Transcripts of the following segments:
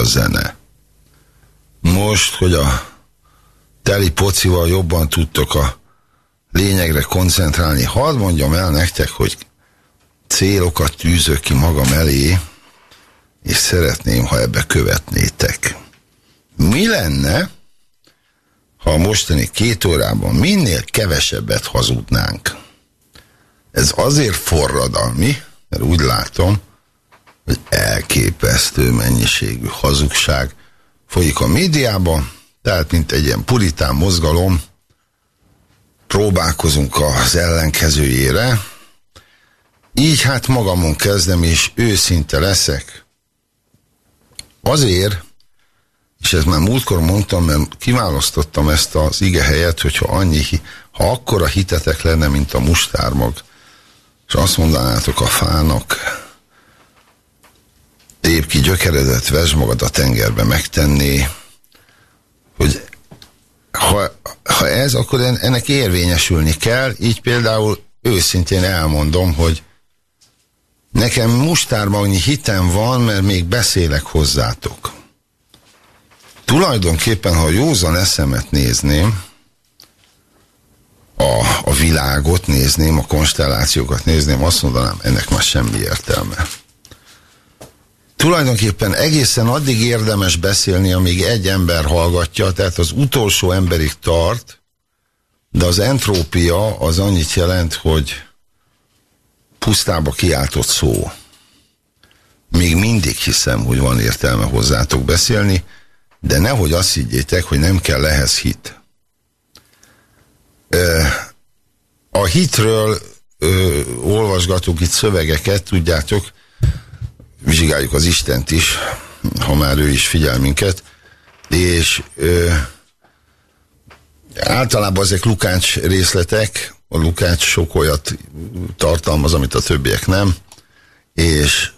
a zene. Most, hogy a teli pocival jobban tudtok a lényegre koncentrálni, hadd mondjam el nektek, hogy célokat tűzök ki magam elé, és szeretném, ha ebbe követnétek. Mi lenne, ha a mostani két órában minél kevesebbet hazudnánk? Ez azért forradalmi, mert úgy látom, elképesztő mennyiségű hazugság folyik a médiában, tehát mint egy ilyen puritán mozgalom, próbálkozunk az ellenkezőjére, így hát magamon kezdem, és őszinte leszek. Azért, és ezt már múltkor mondtam, mert kiválasztottam ezt az ige helyet, hogyha annyi, ha akkora hitetek lenne, mint a mustármag, és azt mondanátok a fának, tép ki gyökeredet, vesd magad a tengerbe megtenni, hogy ha, ha ez, akkor ennek érvényesülni kell, így például őszintén elmondom, hogy nekem mustármagnyi hitem van, mert még beszélek hozzátok. Tulajdonképpen, ha józan eszemet nézném, a, a világot nézném, a konstellációkat nézném, azt mondanám, ennek már semmi értelme. Tulajdonképpen egészen addig érdemes beszélni, amíg egy ember hallgatja, tehát az utolsó emberig tart, de az entrópia az annyit jelent, hogy pusztába kiáltott szó. Még mindig hiszem, hogy van értelme hozzátok beszélni, de nehogy azt higgyétek, hogy nem kell ehhez hit. A hitről ö, olvasgatunk itt szövegeket, tudjátok, vizsgáljuk az Istent is, ha már ő is figyel minket, és ö, általában ezek Lukács részletek, a Lukács sok olyat tartalmaz, amit a többiek nem, és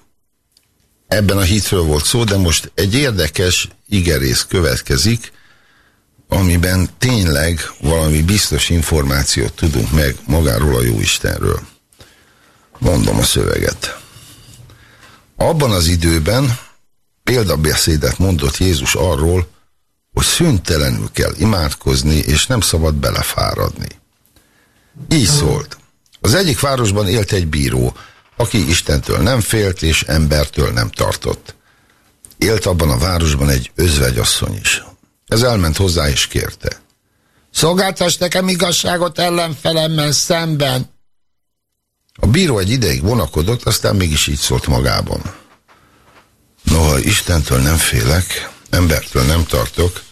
ebben a hitről volt szó, de most egy érdekes igerész következik, amiben tényleg valami biztos információt tudunk meg magáról a Jóistenről. Mondom a szöveget. Abban az időben példabeszédet mondott Jézus arról, hogy szüntelenül kell imádkozni, és nem szabad belefáradni. Így szólt. Az egyik városban élt egy bíró, aki Istentől nem félt, és embertől nem tartott. Élt abban a városban egy özvegyasszony is. Ez elment hozzá és kérte. Szolgáltass nekem igazságot ellenfelemmel szemben. A bíró egy ideig vonakodott, aztán mégis így szólt magában. Noha Istentől nem félek, embertől nem tartok,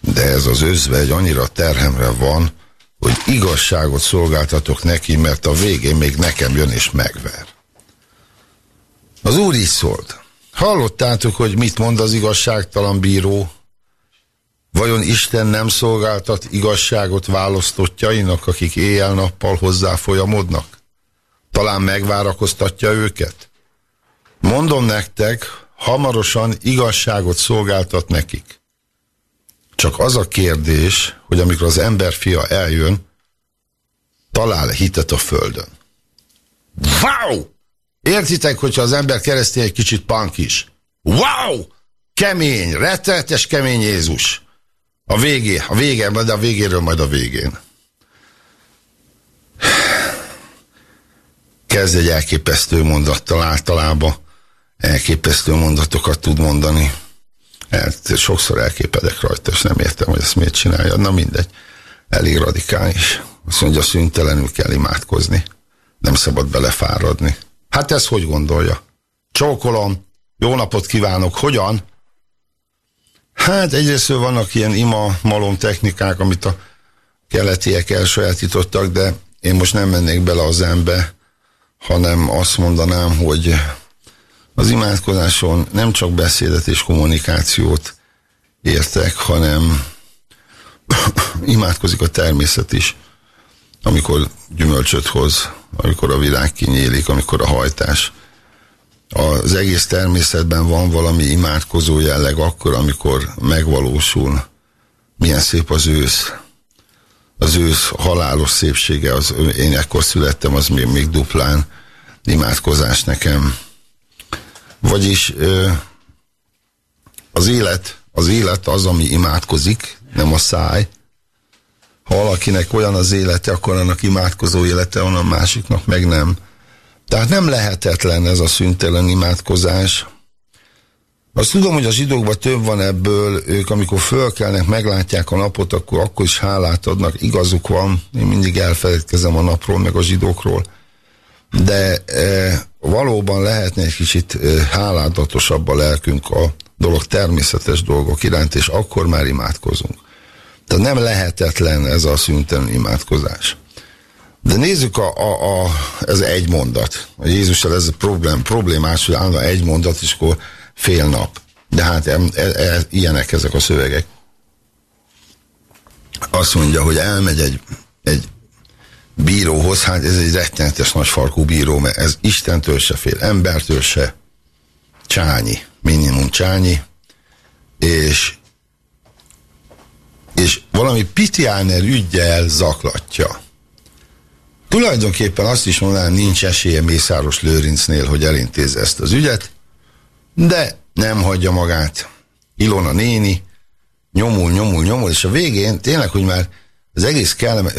de ez az özvegy annyira terhemre van, hogy igazságot szolgáltatok neki, mert a végén még nekem jön és megver. Az úr is szólt. Hallottátok, hogy mit mond az igazságtalan bíró? Vajon Isten nem szolgáltat igazságot választottjainak, akik éjjel-nappal hozzá folyamodnak? Talán megvárakoztatja őket? Mondom nektek, hamarosan igazságot szolgáltat nekik. Csak az a kérdés, hogy amikor az ember fia eljön, talál hitet a földön. Wow! Értitek, hogyha az ember keresztény egy kicsit punk is. Wow! Kemény, rettenetes kemény Jézus. A végé, a vége, de a végéről majd a végén. Kezd egy elképesztő mondattal általában. Elképesztő mondatokat tud mondani. El, sokszor elképedek rajta, és nem értem, hogy ezt miért csinálja. Na mindegy. Elég radikális. Azt mondja, szüntelenül kell imádkozni. Nem szabad belefáradni. Hát ez hogy gondolja? Csókolom, jó napot kívánok, hogyan? Hát egyrészt vannak ilyen ima malom technikák, amit a keletiek elsajátítottak, de én most nem mennék bele az ember, hanem azt mondanám, hogy az imádkozáson nem csak beszédet és kommunikációt értek, hanem imádkozik a természet is, amikor gyümölcsöt hoz, amikor a világ kinyílik, amikor a hajtás. Az egész természetben van valami imádkozó jelleg akkor, amikor megvalósul. Milyen szép az ősz. Az ősz halálos szépsége, az, én ekkor születtem, az még, még duplán imádkozás nekem Vagyis az élet, az élet az, ami imádkozik, nem a száj. Ha valakinek olyan az élete, akkor annak imádkozó élete van, a másiknak meg nem. Tehát nem lehetetlen ez a szüntelen imádkozás. Azt tudom, hogy a zsidókban több van ebből, ők amikor fölkelnek, meglátják a napot, akkor akkor is hálát adnak, igazuk van, én mindig elfeledkezem a napról, meg a zsidókról, de e, valóban lehetne egy kicsit e, háládatosabb a lelkünk a dolog természetes dolgok iránt, és akkor már imádkozunk. Tehát nem lehetetlen ez a szünten imádkozás. De nézzük, a, a, a, ez egy mondat. A Jézussal ez a problém, problémás, hogy állna egy mondat, és akkor fél nap. De hát e, e, ilyenek ezek a szövegek. Azt mondja, hogy elmegy egy, egy bíróhoz, hát ez egy rettenetes nagy farkú bíró, mert ez Istentől se fél, embertől se. Csányi, minimum csányi, és és valami Pitiáner ügyjel zaklatja. Tulajdonképpen azt is mondanám, nincs esélye Mészáros Lőrincnél, hogy elintézze ezt az ügyet, de nem hagyja magát. Ilona néni nyomul, nyomul, nyomul, és a végén tényleg, hogy már az egész kell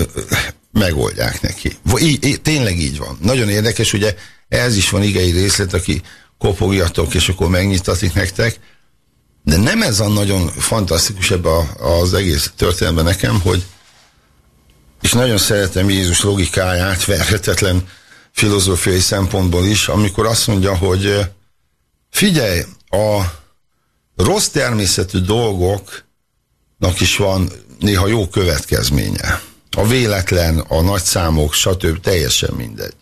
megoldják neki. Í, í, tényleg így van. Nagyon érdekes, ugye ez is van igei részlet, aki kopogjatok, és akkor megnyitatik nektek, de nem ez a nagyon fantasztikus ebbe az egész történetben nekem, hogy és nagyon szeretem Jézus logikáját, verhetetlen filozófiai szempontból is, amikor azt mondja, hogy figyelj, a rossz természetű dolgoknak is van néha jó következménye. A véletlen, a nagyszámok, stb. teljesen mindegy.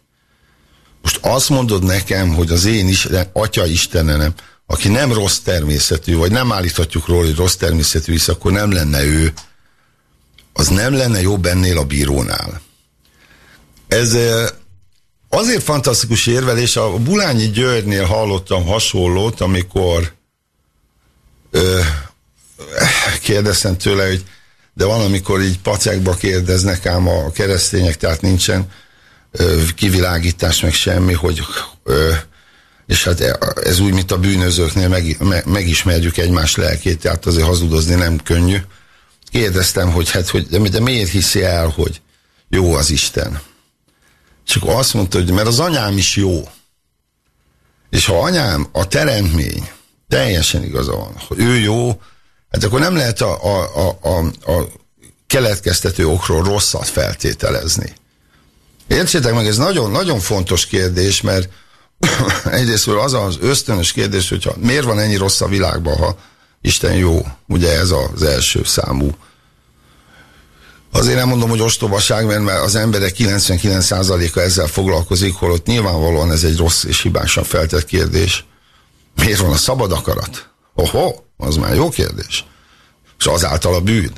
Most azt mondod nekem, hogy az én is, atya Istenem, aki nem rossz természetű, vagy nem állíthatjuk róla, hogy rossz természetű, hisz akkor nem lenne ő, az nem lenne jobb ennél a bírónál. Ez azért fantasztikus érvelés, a Bulányi Györgynél hallottam hasonlót, amikor ö, kérdeztem tőle, hogy de van, amikor így pacekba kérdeznek ám a keresztények, tehát nincsen ö, kivilágítás, meg semmi, hogy ö, és hát ez úgy, mint a bűnözőknél meg, me, megismerjük egymás lelkét, tehát azért hazudozni nem könnyű. Kérdeztem, hogy hát, hogy, de, de miért hiszi el, hogy jó az Isten? És akkor azt mondta, hogy mert az anyám is jó. És ha anyám, a teremtmény, teljesen igaza van, hogy ő jó, hát akkor nem lehet a, a, a, a, a keletkeztető okról rosszat feltételezni. Értsétek meg, ez nagyon, nagyon fontos kérdés, mert egyrészt az az ösztönös kérdés, hogyha miért van ennyi rossz a világban, ha Isten jó, ugye ez az első számú. Azért nem mondom, hogy ostobaság, mert az emberek 99%-a ezzel foglalkozik, holott nyilvánvalóan ez egy rossz és hibásan feltett kérdés. Miért van a szabad akarat? Oho, az már jó kérdés. És azáltal a bűn.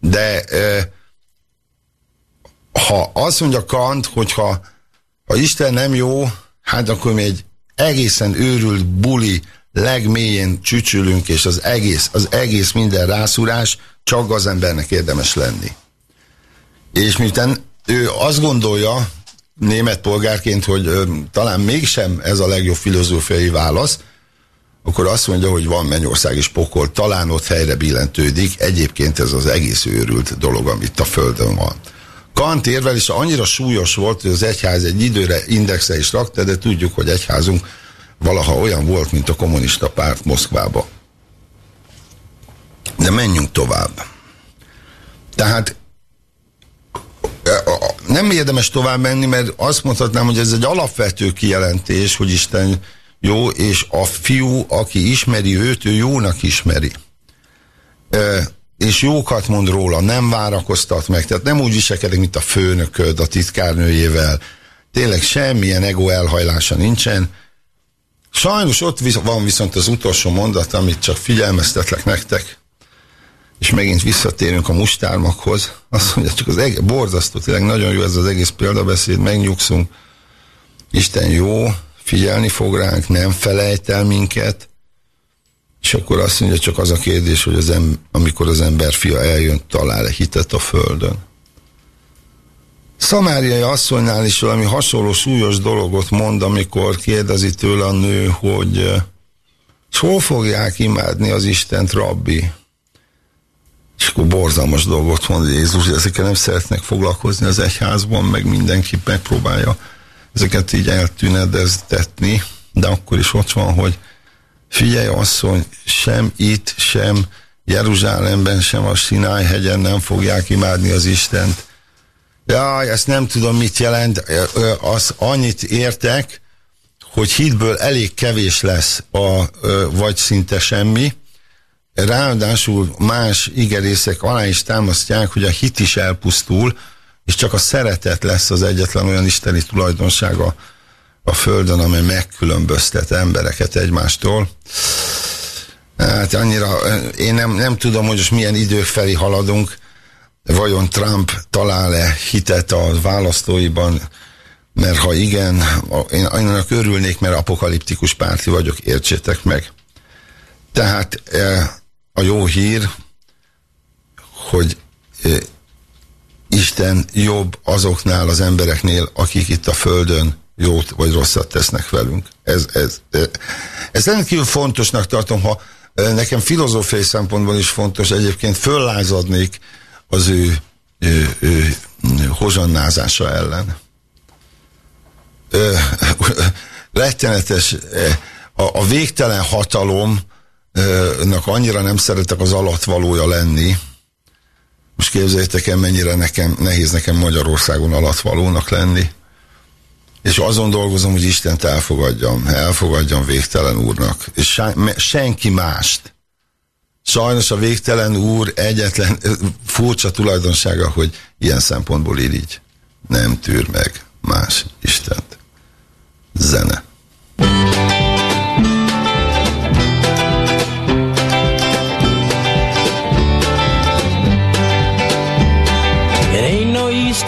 De e, ha azt mondja Kant, hogyha ha Isten nem jó, hát akkor mi egy egészen őrült buli legmélyén csücsülünk, és az egész, az egész minden rászúrás csak az embernek érdemes lenni. És miután ő azt gondolja, német polgárként, hogy ö, talán mégsem ez a legjobb filozófiai válasz, akkor azt mondja, hogy van Mennyország és pokol, talán ott helyre billentődik, egyébként ez az egész őrült dolog, amit a Földön van. Kant érvelése annyira súlyos volt, hogy az egyház egy időre indexre is rakta, de tudjuk, hogy egyházunk valaha olyan volt, mint a kommunista párt Moszkvába. De menjünk tovább. Tehát nem érdemes tovább menni, mert azt mondhatnám, hogy ez egy alapvető kijelentés, hogy Isten jó, és a fiú, aki ismeri őt, ő jónak ismeri. És jókat mond róla, nem várakoztat meg, tehát nem úgy viselkedik, mint a főnököd a titkárnőjével, tényleg semmilyen ego elhajlása nincsen. Sajnos ott van viszont az utolsó mondat, amit csak figyelmeztetlek nektek, és megint visszatérünk a mustármakhoz. Azt mondja, csak az egész, borzasztó, tényleg nagyon jó ez az egész példabeszéd, megnyugszunk. Isten jó, figyelni fog ránk, nem felejt el minket, és akkor azt mondja, csak az a kérdés, hogy az em, amikor az ember fia eljön, talál-e hitet a földön. Szamáriai asszonynál is valami hasonló súlyos dologot mond, amikor kérdezi tőle a nő, hogy hol fogják imádni az Istent, rabbi? És akkor borzalmas dolgot mond Jézus, hogy ezekkel nem szeretnek foglalkozni az egyházban, meg mindenki megpróbálja ezeket így eltűnedeztetni, de akkor is ott van, hogy figyelj asszony, sem itt, sem Jeruzsálemben, sem a Sinai hegyen nem fogják imádni az Istent. Jaj, ezt nem tudom, mit jelent, az annyit értek, hogy hitből elég kevés lesz, a, vagy szinte semmi. Ráadásul más igerészek alá is támasztják, hogy a hit is elpusztul, és csak a szeretet lesz az egyetlen olyan isteni tulajdonsága a Földön, amely megkülönböztet embereket egymástól. Hát annyira, én nem, nem tudom, hogy most milyen idők felé haladunk, vajon Trump talál-e hitet a választóiban, mert ha igen, én annak örülnék, mert apokaliptikus párti vagyok, értsétek meg. Tehát a jó hír, hogy Isten jobb azoknál az embereknél, akik itt a Földön jót vagy rosszat tesznek velünk. Ez, ez, ez, rendkívül fontosnak tartom, ha nekem filozófiai szempontból is fontos, egyébként föllázadnék az ő, ő, ő hozsannázása ellen. Ö, rettenetes, a, a végtelen hatalomnak annyira nem szeretek az alatvalója lenni, most képzeljétek el, mennyire nekem, nehéz nekem Magyarországon alatvalónak lenni. És azon dolgozom, hogy Istent elfogadjam, elfogadjam végtelen úrnak. És senki mást. Sajnos a végtelen úr egyetlen furcsa tulajdonsága, hogy ilyen szempontból irigy. Nem tűr meg más Istent. Zene.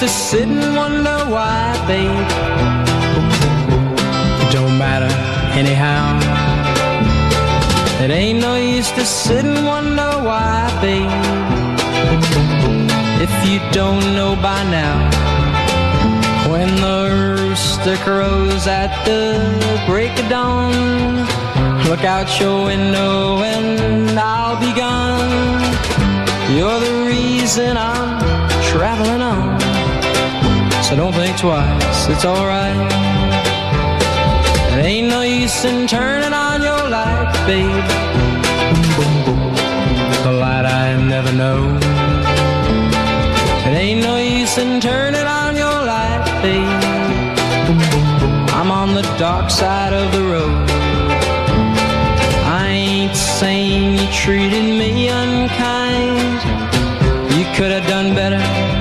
To sit and wonder why, babe. It don't matter anyhow. It ain't no use to sit and wonder why, babe. If you don't know by now, when the rooster crows at the break of dawn, look out your window and I'll be gone. You're the reason I'm traveling on so don't think twice, it's alright. It ain't no use in turning on your light, babe. The light I never know. It ain't no use in turning on your light, babe. I'm on the dark side of the road. I ain't saying you treated me unkind. You could have done better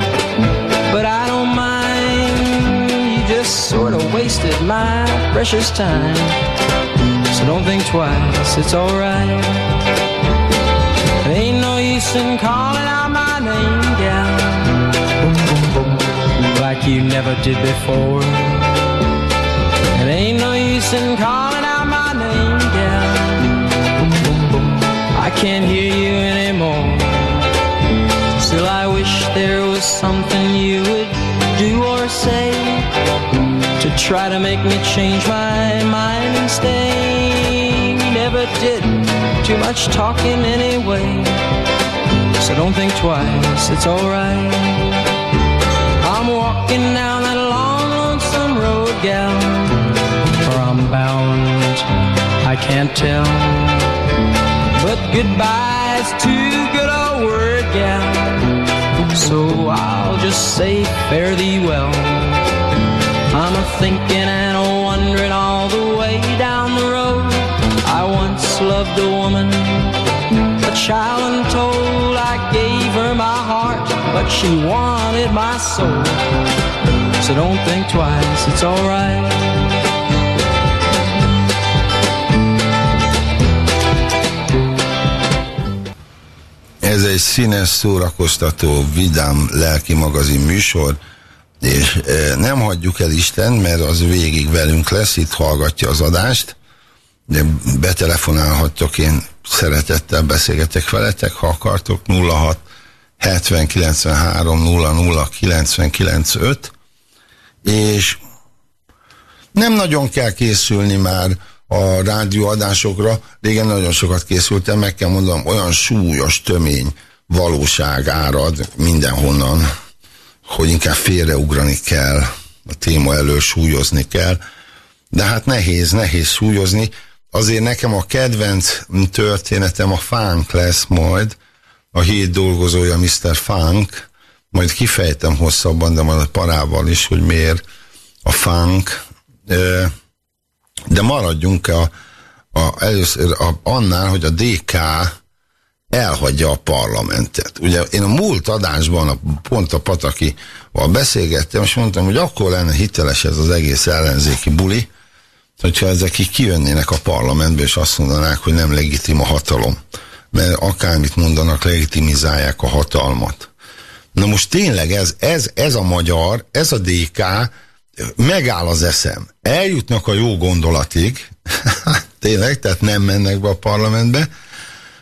wasted my precious time. So don't think twice, it's alright. Ain't no use in calling out my name, gal, like you never did before. It ain't no use in calling out my name, gal. I can't hear you try to make me change my mind and stay. We never did too much talking anyway. So don't think twice, it's alright. I'm walking down that long, lonesome road, gal. Where I'm bound, I can't tell. But goodbye's too good a word, gal. So I'll just say fare thee well. I'm a thinking and wondering all the way down the road. I once loved a woman, a child untold. I gave her my heart, but she wanted my soul. So don't think twice, it's alright. Ez egy színes, szórakoztató, vidám lelki magazin műsor, és nem hagyjuk el Isten, mert az végig velünk lesz, itt hallgatja az adást, de betelefonálhattok, én szeretettel beszélgetek veletek, ha akartok, 06 70 93 00 99 5, és nem nagyon kell készülni már a rádióadásokra. Régen nagyon sokat készültem, meg kell mondanom, olyan súlyos, tömény valóság árad mindenhonnan, hogy inkább félreugrani kell, a téma elől súlyozni kell. De hát nehéz, nehéz súlyozni. Azért nekem a kedvenc történetem a Funk lesz majd, a hét dolgozója Mr. Funk, majd kifejtem hosszabban, de majd a parával is, hogy miért a funk, de maradjunk a, a, először a, annál, hogy a DK elhagyja a parlamentet. Ugye én a múlt adásban a, pont a Patakival beszélgettem, és mondtam, hogy akkor lenne hiteles ez az egész ellenzéki buli, hogyha ezek így kijönnének a parlamentbe, és azt mondanák, hogy nem legitim a hatalom. Mert akármit mondanak, legitimizálják a hatalmat. Na most tényleg ez, ez, ez a magyar, ez a DK, megáll az eszem. Eljutnak a jó gondolatig, tényleg, tehát nem mennek be a parlamentbe,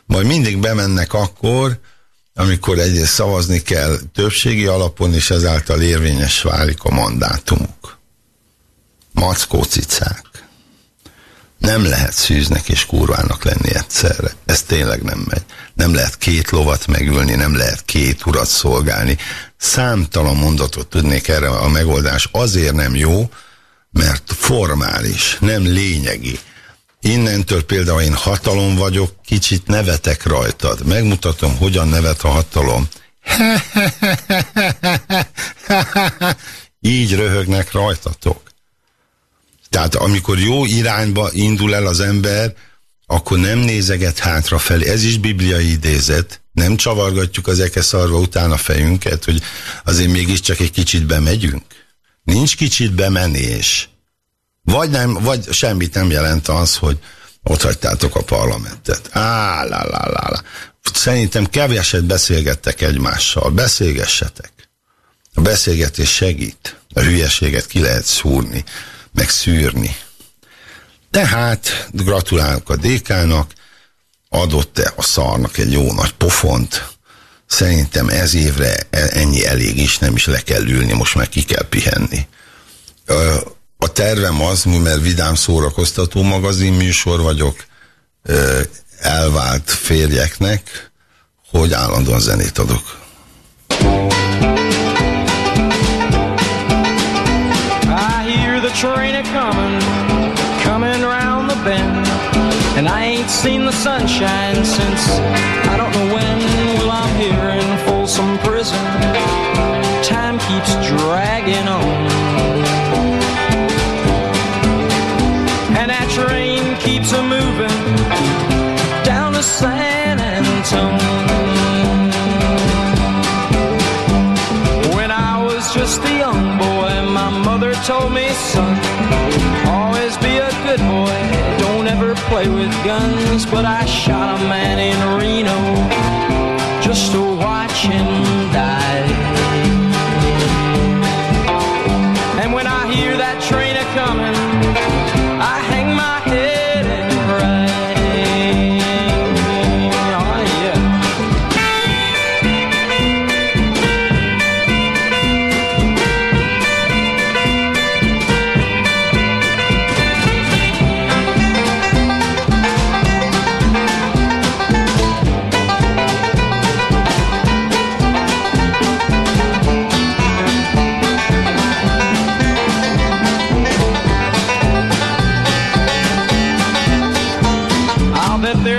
majd mindig bemennek akkor, amikor egyrészt szavazni kell többségi alapon, és ezáltal érvényes válik a mandátumuk. Mackó cicák. Nem lehet szűznek és kurvának lenni egyszerre. Ez tényleg nem megy. Nem lehet két lovat megülni, nem lehet két urat szolgálni. Számtalan mondatot tudnék erre a megoldás. Azért nem jó, mert formális, nem lényegi. Innentől például én hatalom vagyok, kicsit nevetek rajtad. Megmutatom, hogyan nevet a hatalom. Így röhögnek rajtatok. Tehát amikor jó irányba indul el az ember, akkor nem nézeget hátrafelé. Ez is bibliai idézet. Nem csavargatjuk az ekeszarva után a fejünket, hogy azért mégiscsak egy kicsit bemegyünk. Nincs kicsit bemenés. Vagy, nem, vagy semmit nem jelent az, hogy ott hagytátok a parlamentet. Á, lá, lá, lá, lá. Szerintem keveset beszélgettek egymással. Beszélgessetek. A beszélgetés segít. A hülyeséget ki lehet szúrni meg szűrni. Tehát gratulálok a DK-nak, adott-e a szarnak egy jó nagy pofont, szerintem ez évre e- ennyi elég is, nem is le kell ülni, most már ki kell pihenni. A tervem az, mert vidám szórakoztató magazin műsor vagyok, elvált férjeknek, hogy állandóan zenét adok. train a coming, coming round the bend. And I ain't seen the sunshine since I don't know when. Well, I'm here in Folsom Prison. Time keeps dragging on. Train keeps a moving down to San Antonio. When I was just a young boy, my mother told me son. Always be a good boy, don't ever play with guns. But I shot a man in Reno just to watch him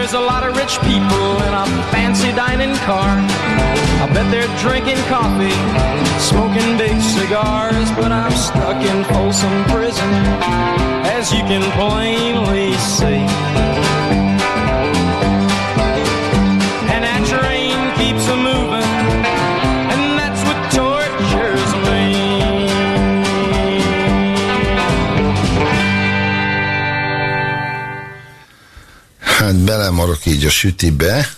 there's a lot of rich people in a fancy dining car. I bet they're drinking coffee, smoking big cigars, but I'm stuck in Folsom Prison, as you can plainly see. Hát belemarok így a sütibe.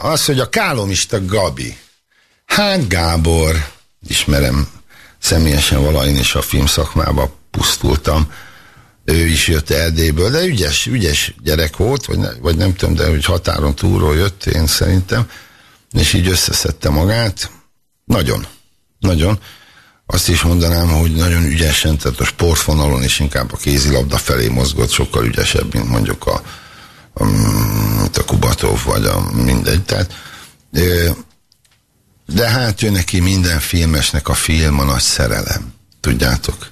Az, hogy a kálomista Gabi. Hát Gábor, ismerem személyesen valahogy is a filmszakmába pusztultam. Ő is jött Erdélyből, de ügyes, ügyes gyerek volt, vagy, ne, vagy nem tudom, de hogy határon túlról jött, én szerintem, és így összeszedte magát. Nagyon, nagyon. Azt is mondanám, hogy nagyon ügyesen, tehát a sportvonalon is inkább a kézilabda felé mozgott, sokkal ügyesebb, mint mondjuk a, a, a Kubatov, vagy a mindegy. Tehát, de hát ő neki minden filmesnek a film a nagy szerelem. Tudjátok?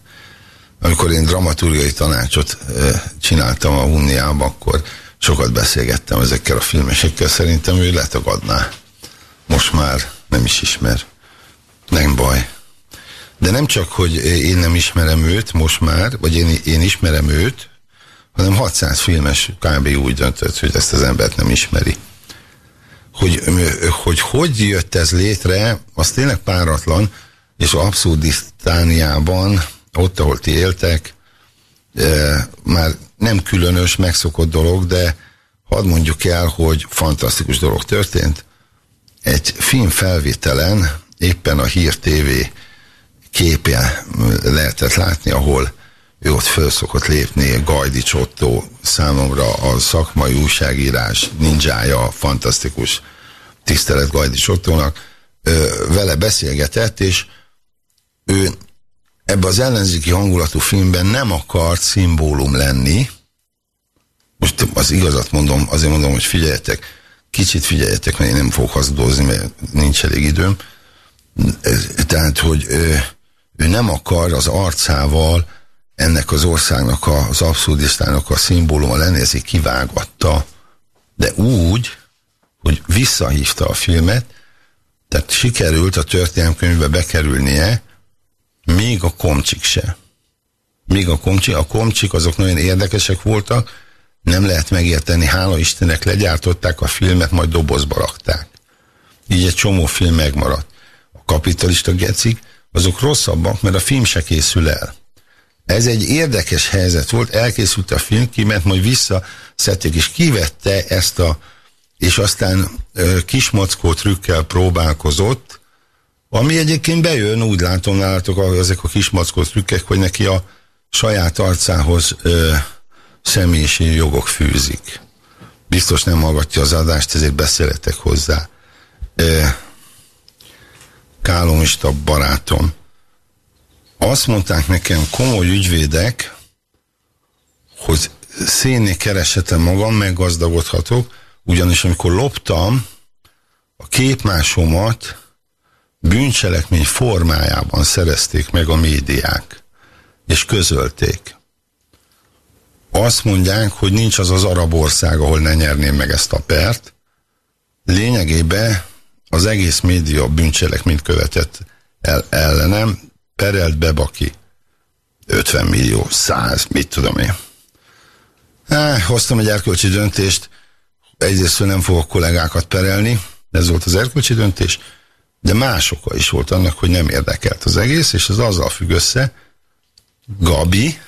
Amikor én dramaturgiai tanácsot csináltam a Uniában, akkor sokat beszélgettem ezekkel a filmesekkel, szerintem ő letagadná. Most már nem is ismer. Nem baj. De nem csak, hogy én nem ismerem őt most már, vagy én, én ismerem őt, hanem 600 filmes kb. úgy döntött, hogy ezt az embert nem ismeri. Hogy hogy, hogy jött ez létre, az tényleg páratlan, és abszurdisztániában, ott, ahol ti éltek, e, már nem különös, megszokott dolog, de hadd mondjuk el, hogy fantasztikus dolog történt. Egy film felvételen éppen a Hír TV képje lehetett látni, ahol ő ott föl szokott lépni, Gajdi Csottó számomra a szakmai újságírás ninjája, fantasztikus tisztelet Gajdi Csottónak, vele beszélgetett, és ő ebbe az ellenzéki hangulatú filmben nem akart szimbólum lenni, most az igazat mondom, azért mondom, hogy figyeljetek, kicsit figyeljetek, mert én nem fogok hazudozni, mert nincs elég időm, tehát, hogy ő nem akar az arcával ennek az országnak, az abszurdisztának a szimbóluma lenni, ezért kivágatta, de úgy, hogy visszahívta a filmet, tehát sikerült a történelmkönyvbe bekerülnie, még a komcsik se. Még a komcsik, a komcsik azok nagyon érdekesek voltak, nem lehet megérteni, hála Istennek legyártották a filmet, majd dobozba rakták. Így egy csomó film megmaradt. A kapitalista gecik, azok rosszabbak, mert a film se készül el. Ez egy érdekes helyzet volt, elkészült a film, kiment, majd visszaszedték, és kivette ezt a, és aztán ö, kismackó trükkel próbálkozott, ami egyébként bejön, úgy látom nálatok, ezek a kismackó trükkek, hogy neki a saját arcához ö, személyiségi jogok fűzik. Biztos nem hallgatja az adást, ezért beszéletek hozzá. Ö, kálomista barátom. Azt mondták nekem komoly ügyvédek, hogy szénné keresetem magam, meggazdagodhatok, ugyanis amikor loptam a képmásomat bűncselekmény formájában szerezték meg a médiák, és közölték. Azt mondják, hogy nincs az az arab ország, ahol ne nyerném meg ezt a pert. Lényegében az egész média bűncselekményt követett el, ellenem, perelt be Baki 50 millió, 100, mit tudom én. Há, hoztam egy erkölcsi döntést, egyrészt nem fogok kollégákat perelni, ez volt az erkölcsi döntés, de más oka is volt annak, hogy nem érdekelt az egész, és az azzal függ össze, Gabi,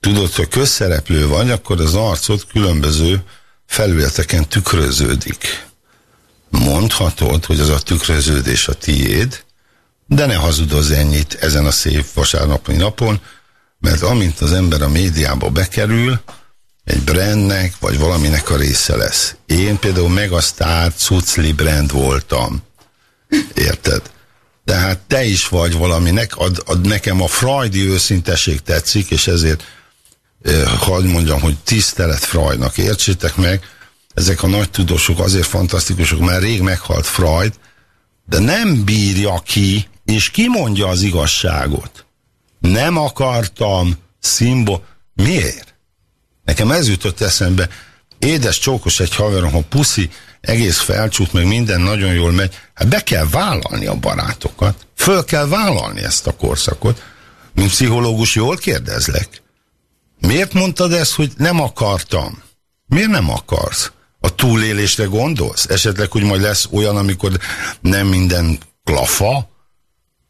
tudod, hogy közszereplő vagy, akkor az arcod különböző felületeken tükröződik mondhatod, hogy az a tükröződés a tiéd, de ne hazudozz ennyit ezen a szép vasárnapi napon, mert amint az ember a médiába bekerül, egy brandnek, vagy valaminek a része lesz. Én például Megasztár Cucli brand voltam. Érted? Tehát te is vagy valaminek, ad, ad nekem a frajdi őszintesség tetszik, és ezért eh, hadd mondjam, hogy tisztelet Freudnak, értsétek meg, ezek a nagy tudósok azért fantasztikusok, mert rég meghalt Freud, de nem bírja ki, és kimondja az igazságot. Nem akartam szimbo... Miért? Nekem ez jutott eszembe. Édes csókos egy haverom, ha puszi, egész felcsút, meg minden nagyon jól megy. Hát be kell vállalni a barátokat. Föl kell vállalni ezt a korszakot. Mint pszichológus jól kérdezlek. Miért mondtad ezt, hogy nem akartam? Miért nem akarsz? A túlélésre gondolsz? Esetleg, hogy majd lesz olyan, amikor nem minden klafa?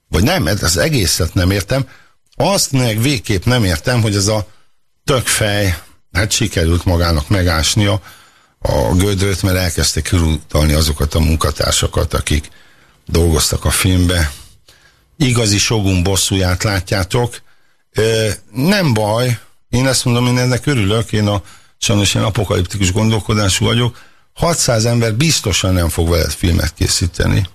Vagy nem, az egészet nem értem. Azt meg végképp nem értem, hogy ez a tökfej, hát sikerült magának megásnia a gödröt, mert elkezdte kirutalni azokat a munkatársakat, akik dolgoztak a filmbe. Igazi Sogun bosszúját látjátok. Ö, nem baj, én ezt mondom, én ennek örülök, én a sajnos én apokaliptikus gondolkodású vagyok, 600 ember biztosan nem fog veled filmet készíteni.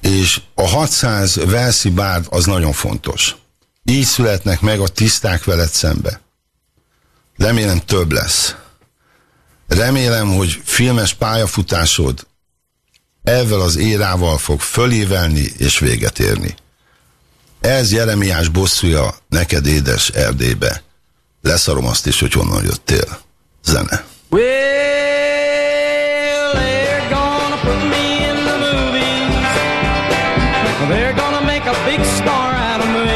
És a 600 Velszi bárd az nagyon fontos. Így születnek meg a tiszták veled szembe. Remélem több lesz. Remélem, hogy filmes pályafutásod ezzel az érával fog fölévelni és véget érni. Ez Jeremiás bosszúja neked édes Erdélybe. Leszarom azt is, hogy honnan jöttél. Zene. Well, they're gonna put me in the movies. They're gonna make a big star out of me.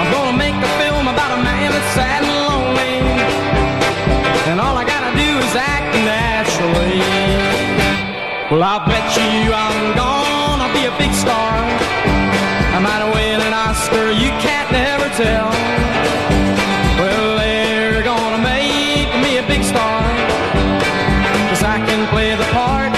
I'm gonna make a film about a man that's sad and lonely. And all I gotta do is act naturally. Well, I bet you I'm gonna be a big star. I might win an Oscar, you can't never tell. can play the part.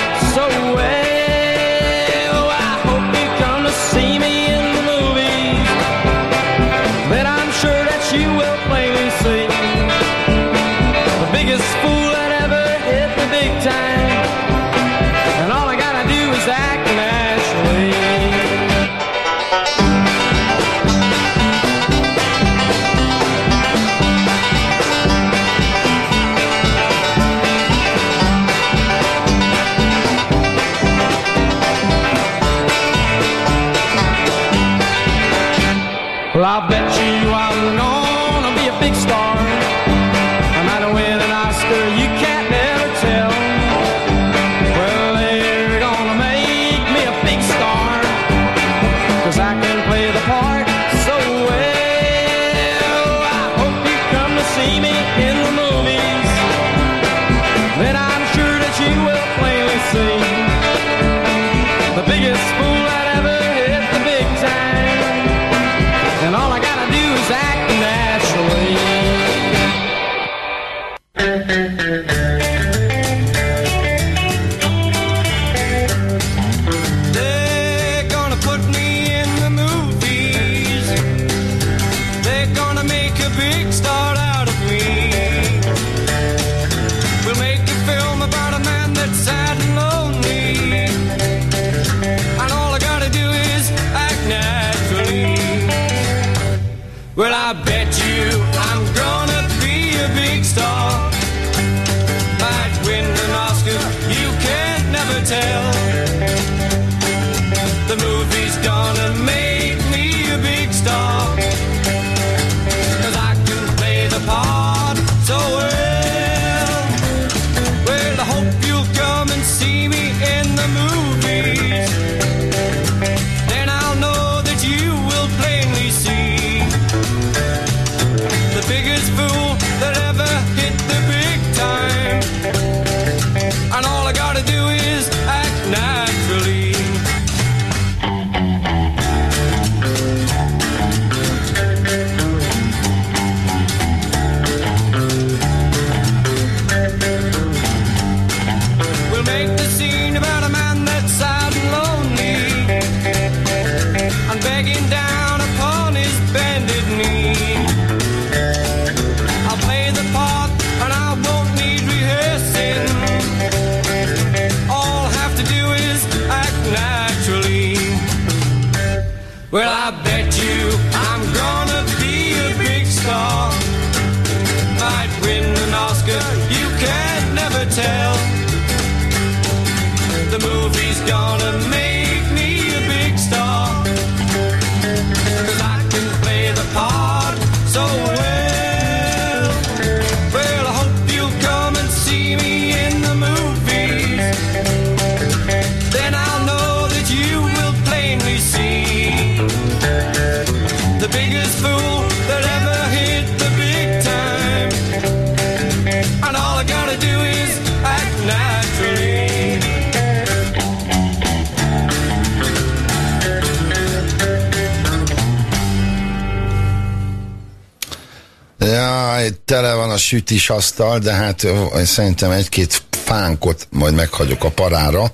tele van a sütis asztal, de hát szerintem egy-két fánkot majd meghagyok a parára.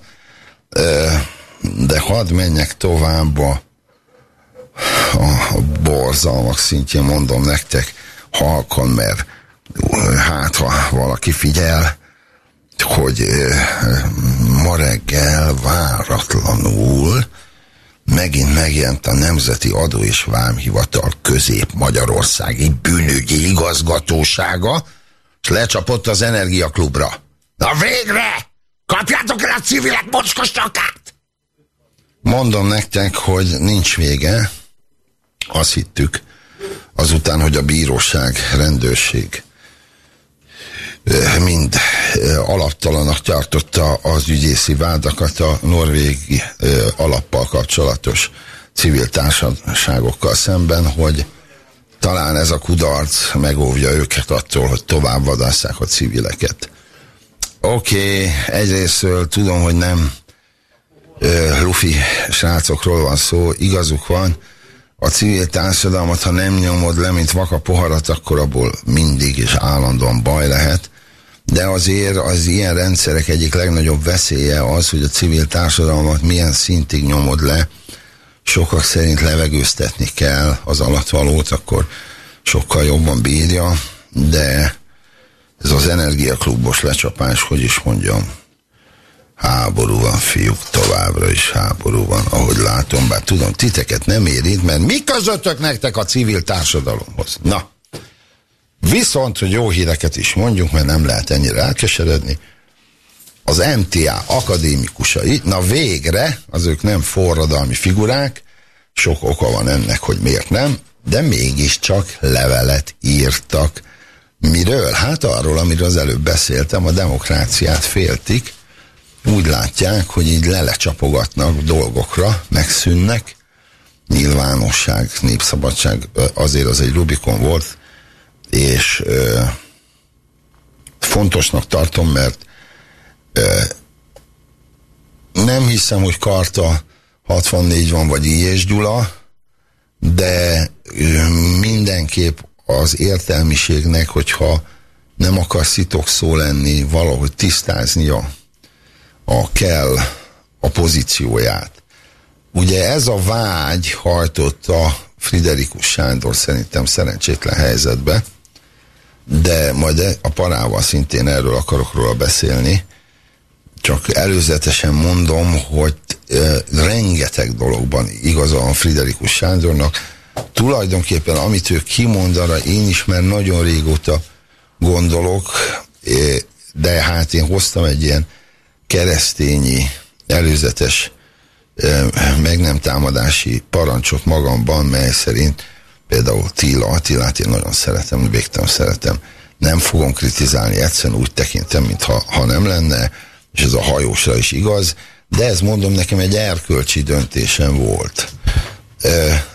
De hadd menjek tovább a, a borzalmak szintjén, mondom nektek halkan, mert hát ha valaki figyel, hogy ma reggel váratlanul megint megjelent a Nemzeti Adó és Vámhivatal közép-magyarországi bűnügyi igazgatósága, és lecsapott az Energiaklubra. Na végre! Kapjátok el a civilek mocskos! Mondom nektek, hogy nincs vége. Azt hittük, azután, hogy a bíróság, rendőrség mind alaptalanak tartotta az ügyészi vádakat a norvégi alappal kapcsolatos civil társaságokkal szemben, hogy talán ez a kudarc megóvja őket attól, hogy tovább vadásszák a civileket. Oké, okay, egyrésztől tudom, hogy nem lufi srácokról van szó, igazuk van, a civil társadalmat, ha nem nyomod le, mint vaka poharat, akkor abból mindig és állandóan baj lehet. De azért az ilyen rendszerek egyik legnagyobb veszélye az, hogy a civil társadalmat milyen szintig nyomod le. Sokak szerint levegőztetni kell az alatvalót, akkor sokkal jobban bírja, de ez az energiaklubos lecsapás, hogy is mondjam, háború van, fiúk, továbbra is háború van, ahogy látom, bár tudom, titeket nem érint, mert mi közöttök nektek a civil társadalomhoz? Na, viszont, hogy jó híreket is mondjunk, mert nem lehet ennyire elkeseredni, az MTA akadémikusai, na végre, az ők nem forradalmi figurák, sok oka van ennek, hogy miért nem, de mégiscsak levelet írtak. Miről? Hát arról, amiről az előbb beszéltem, a demokráciát féltik, úgy látják, hogy így lelecsapogatnak dolgokra, megszűnnek, nyilvánosság, népszabadság, azért az egy Rubikon volt, és ö, fontosnak tartom, mert ö, nem hiszem, hogy Karta 64 van, vagy Ilyes Gyula, de ö, mindenképp az értelmiségnek, hogyha nem akar szitok szó lenni, valahogy tisztáznia a kell a pozícióját. Ugye ez a vágy hajtotta Friderikus Sándor szerintem szerencsétlen helyzetbe, de majd a parával szintén erről akarok róla beszélni, csak előzetesen mondom, hogy e, rengeteg dologban igaza van Friderikus Sándornak, tulajdonképpen amit ő kimond, arra én is már nagyon régóta gondolok, de hát én hoztam egy ilyen keresztényi előzetes meg nem támadási parancsot magamban, mely szerint például Tila Attilát én nagyon szeretem, végtelen szeretem, nem fogom kritizálni, egyszerűen úgy tekintem, mintha ha nem lenne, és ez a hajósra is igaz, de ez mondom nekem egy erkölcsi döntésem volt. E,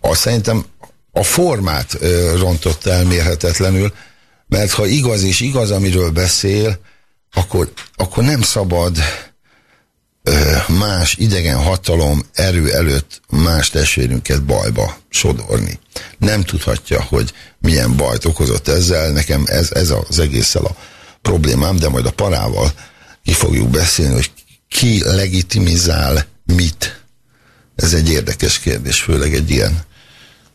azt szerintem a formát e, rontott el mérhetetlenül, mert ha igaz és igaz, amiről beszél, akkor, akkor nem szabad más idegen hatalom erő előtt más testvérünket bajba sodorni. Nem tudhatja, hogy milyen bajt okozott ezzel. Nekem ez, ez az egésszel a problémám, de majd a parával ki fogjuk beszélni, hogy ki legitimizál mit. Ez egy érdekes kérdés, főleg egy ilyen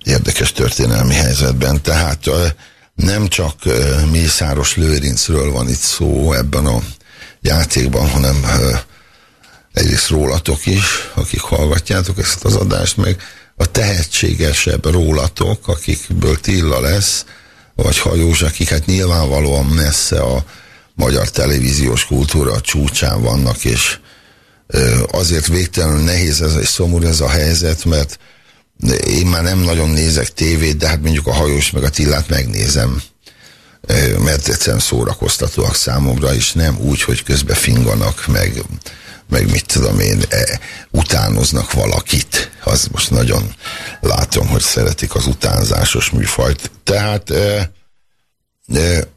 érdekes történelmi helyzetben. Tehát nem csak Mészáros Lőrincről van itt szó ebben a játékban, hanem egyrészt rólatok is, akik hallgatjátok ezt az adást, meg a tehetségesebb rólatok, akikből Tilla lesz, vagy hajós, akik hát nyilvánvalóan messze a magyar televíziós kultúra csúcsán vannak, és azért végtelenül nehéz ez, és szomorú ez a helyzet, mert én már nem nagyon nézek tévét, de hát mondjuk a hajós meg a tillát megnézem mert egyszerűen szórakoztatóak számomra, és nem úgy, hogy közben finganak, meg, meg mit tudom én, e, utánoznak valakit. Az most nagyon látom, hogy szeretik az utánzásos műfajt. Tehát e, e,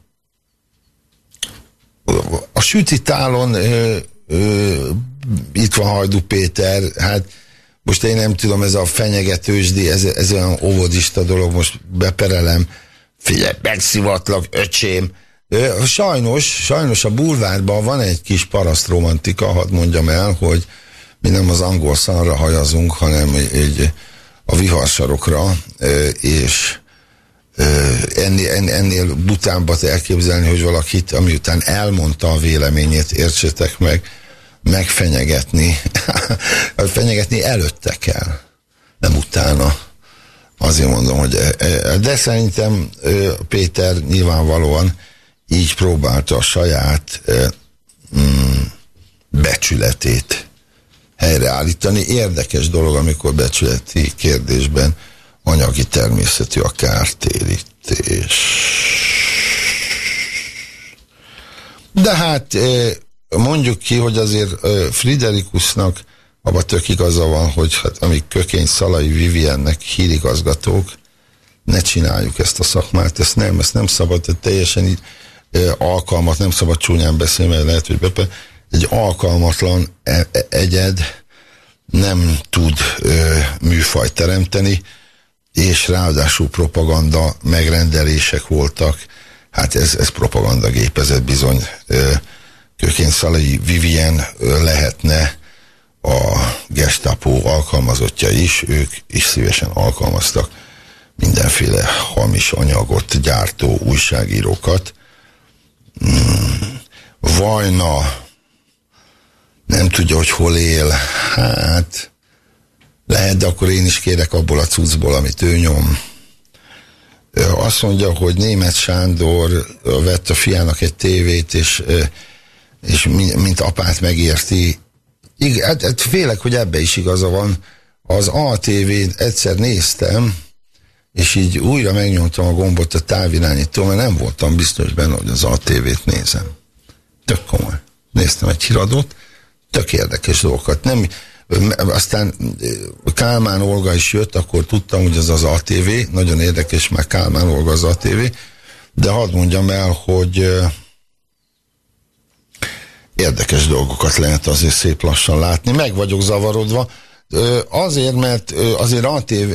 a sütitálon e, e, itt van Hajdu Péter, hát most én nem tudom, ez a fenyegetősdi, ez, ez olyan óvodista dolog, most beperelem, figyelj, megszivatlak, öcsém. Sajnos, sajnos a bulvárban van egy kis paraszt romantika, hadd mondjam el, hogy mi nem az angol szanra hajazunk, hanem egy, a viharsarokra, és ennél, ennél butábbat elképzelni, hogy valakit, ami után elmondta a véleményét, értsétek meg, megfenyegetni. fenyegetni előtte kell, nem utána. Azért mondom, hogy de szerintem Péter nyilvánvalóan így próbálta a saját mm, becsületét helyreállítani. Érdekes dolog, amikor becsületi kérdésben anyagi természetű a kártérítés. De hát mondjuk ki, hogy azért Friderikusnak abba tök igaza van, hogy hát amíg Kökény Szalai Viviennek hírigazgatók, ne csináljuk ezt a szakmát, ezt nem, ezt nem szabad, tehát teljesen így alkalmat, nem szabad csúnyán beszélni, mert lehet, hogy bepe, egy alkalmatlan e, e, egyed nem tud ö, műfajt teremteni, és ráadásul propaganda megrendelések voltak, hát ez, ez propaganda gépezet bizony. Ö, Szalai Vivien lehetne a gestapo alkalmazottja is, ők is szívesen alkalmaztak mindenféle hamis anyagot gyártó újságírókat. Hmm. Vajna nem tudja, hogy hol él. Hát lehet, de akkor én is kérek abból a cuccból, amit ő nyom. Azt mondja, hogy német Sándor vett a fiának egy tévét, és, és mint apát megérti. Igen, hát, hát félek, hogy ebbe is igaza van. Az ATV-t egyszer néztem, és így újra megnyomtam a gombot a távirányító, mert nem voltam biztos benne, hogy az ATV-t nézem. Tök komoly. Néztem egy híradót, tök érdekes dolgokat. Nem, aztán Kálmán Olga is jött, akkor tudtam, hogy ez az ATV, nagyon érdekes, már Kálmán Olga az ATV, de hadd mondjam el, hogy érdekes dolgokat lehet azért szép lassan látni. Meg vagyok zavarodva, azért, mert azért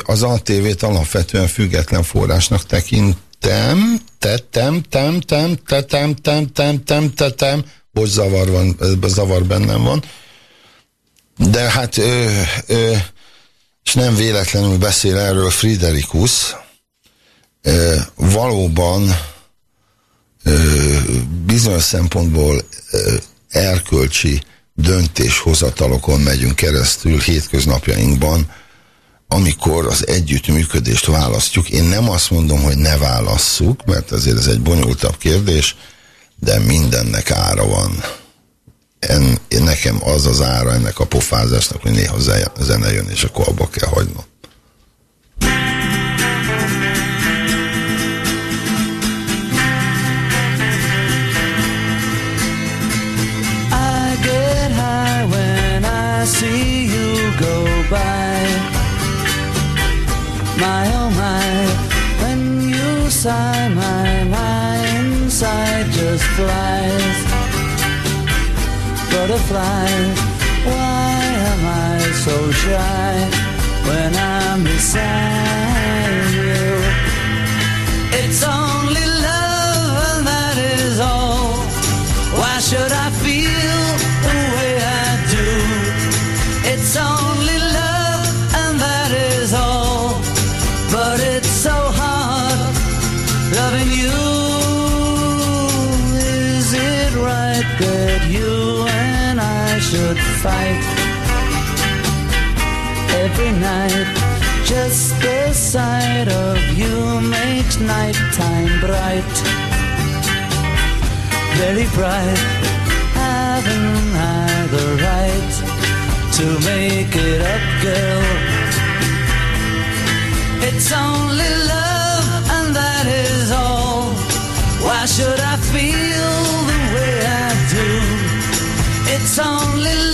az ATV-t alapvetően független forrásnak tekintem, tettem, tem, tem, tetem, tem, tem, tem, tetem, bocs, zavar, van, zavar bennem van. De hát, ö, ö, és nem véletlenül beszél erről Friderikus, valóban ö, bizonyos szempontból ö, erkölcsi döntéshozatalokon megyünk keresztül hétköznapjainkban, amikor az együttműködést választjuk. Én nem azt mondom, hogy ne válasszuk, mert azért ez egy bonyolultabb kérdés, de mindennek ára van. En, én nekem az az ára ennek a pofázásnak, hogy néha zene jön, és akkor abba kell hagynom. Go by. My oh my, when you sigh, my mind inside just flies. Butterflies, why am I so shy when I'm beside you? It's only fight every night? Just the sight of you makes nighttime bright. Very bright. Haven't I the right to make it up, girl? It's only love, and that is all. Why should I feel the way I do? It's only love,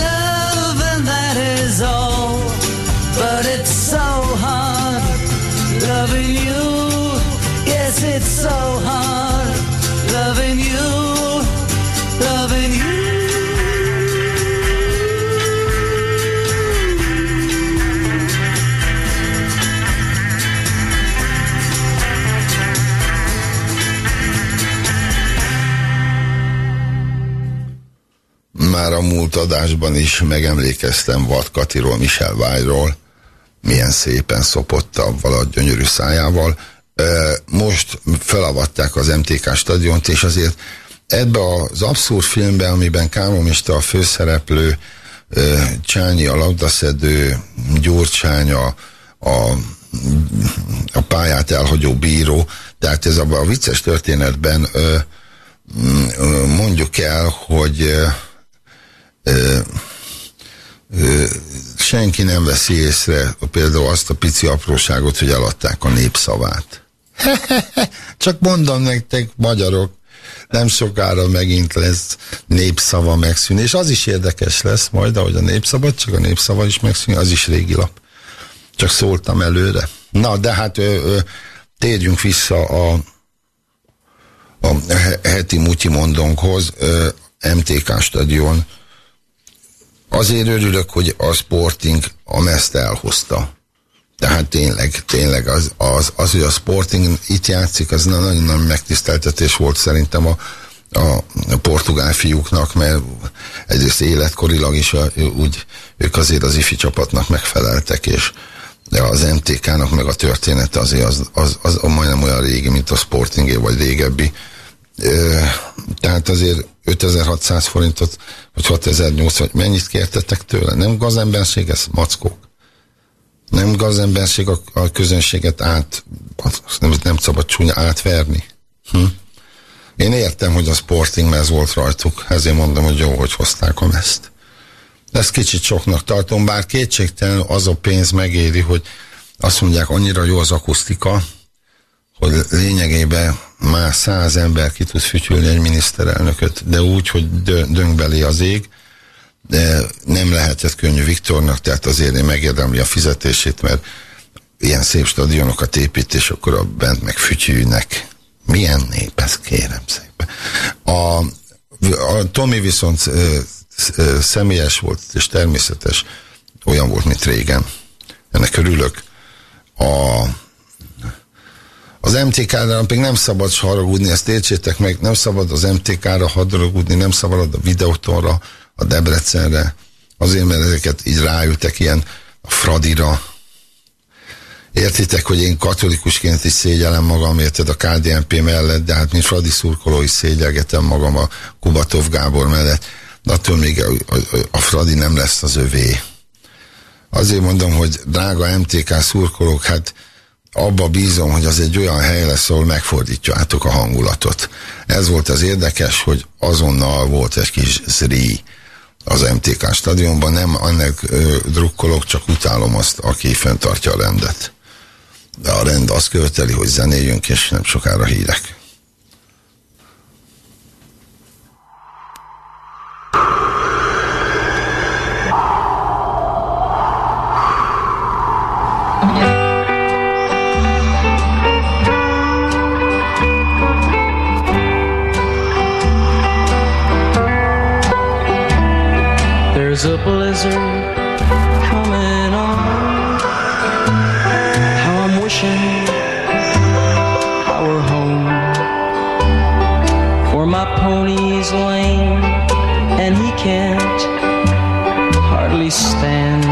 Yes, it's so hard loving you, loving you. Már a múlt adásban is megemlékeztem Vad Katiról, Michel Vájról, milyen szépen szopott avval a gyönyörű szájával. Most felavatták az MTK stadiont, és azért ebbe az abszurd filmbe, amiben Kálomista a főszereplő, Csányi a labdaszedő, Gyurcsány a, a, a pályát elhagyó bíró, tehát ez a, a vicces történetben mondjuk el, hogy senki nem veszi észre például azt a pici apróságot, hogy eladták a népszavát. Csak mondom nektek, magyarok, nem sokára megint lesz népszava megszűni, és az is érdekes lesz majd, ahogy a népszava, csak a népszava is megszűni, az is régi lap. Csak szóltam előre. Na, de hát ö, ö, térjünk vissza a, a heti mutyi mondónkhoz, MTK stadion. Azért örülök, hogy a Sporting a meszt elhozta. Tehát tényleg, tényleg az, az, az, hogy a Sporting itt játszik, az nagyon nagy megtiszteltetés volt szerintem a, a portugál fiúknak, mert egyrészt életkorilag is a, úgy, ők azért az ifi csapatnak megfeleltek, és de az MTK-nak meg a története azért az, az, az, az majdnem olyan régi, mint a Sportingé, vagy régebbi. Ö, tehát azért 5600 forintot, vagy 6800, vagy mennyit kértetek tőle? Nem gazemberség, ez mackók. Nem gazemberség a, a közönséget át, nem, nem szabad csúnya átverni. Hm? Én értem, hogy a Sporting mez volt rajtuk, ezért mondom, hogy jó, hogy hozták a mezt. Ezt kicsit soknak tartom, bár kétségtelen az a pénz megéri, hogy azt mondják, annyira jó az akusztika, hogy lényegében már száz ember ki tud fütyülni egy miniszterelnököt, de úgy, hogy döng belé az ég, de nem lehetett könnyű Viktornak, tehát azért én megérdemli a fizetését, mert ilyen szép stadionokat épít, és akkor a bent meg fütyűnek. Milyen nép ez, kérem szépen. A, a Tomi viszont ö, ö, személyes volt, és természetes, olyan volt, mint régen. Ennek örülök. A, az MTK-ra pedig nem szabad haragudni, ezt értsétek meg, nem szabad az MTK-ra haragudni, nem szabad a videótonra, a Debrecenre, azért, mert ezeket így ráültek ilyen a Fradira. Értitek, hogy én katolikusként is szégyellem magam, érted a KDNP mellett, de hát mint Fradi szurkoló is szégyelgetem magam a Kubatov Gábor mellett, de attól még a, a, a Fradi nem lesz az övé. Azért mondom, hogy drága MTK szurkolók, hát abba bízom, hogy az egy olyan hely lesz, ahol megfordítjátok a hangulatot. Ez volt az érdekes, hogy azonnal volt egy kis zri az MTK stadionban, nem annak ö, drukkolok, csak utálom azt, aki fenntartja a rendet. De a rend azt követeli, hogy zenéljünk, és nem sokára hírek. There's a blizzard coming on. How I'm wishing I were home. For my pony's lame and he can't hardly stand.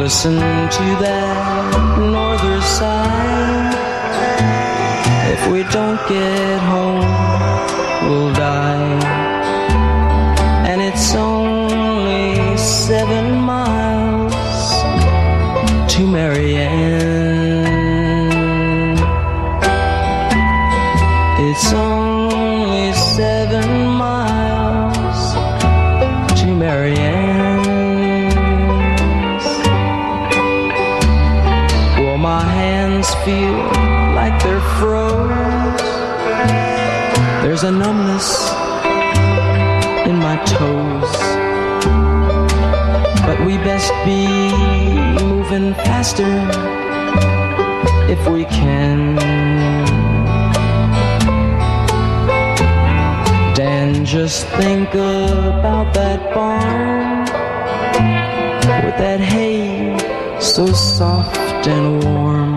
Listen to that northern sigh. If we don't get home, we'll die. A numbness in my toes. But we best be moving faster if we can. Dan, just think about that barn with that hay so soft and warm.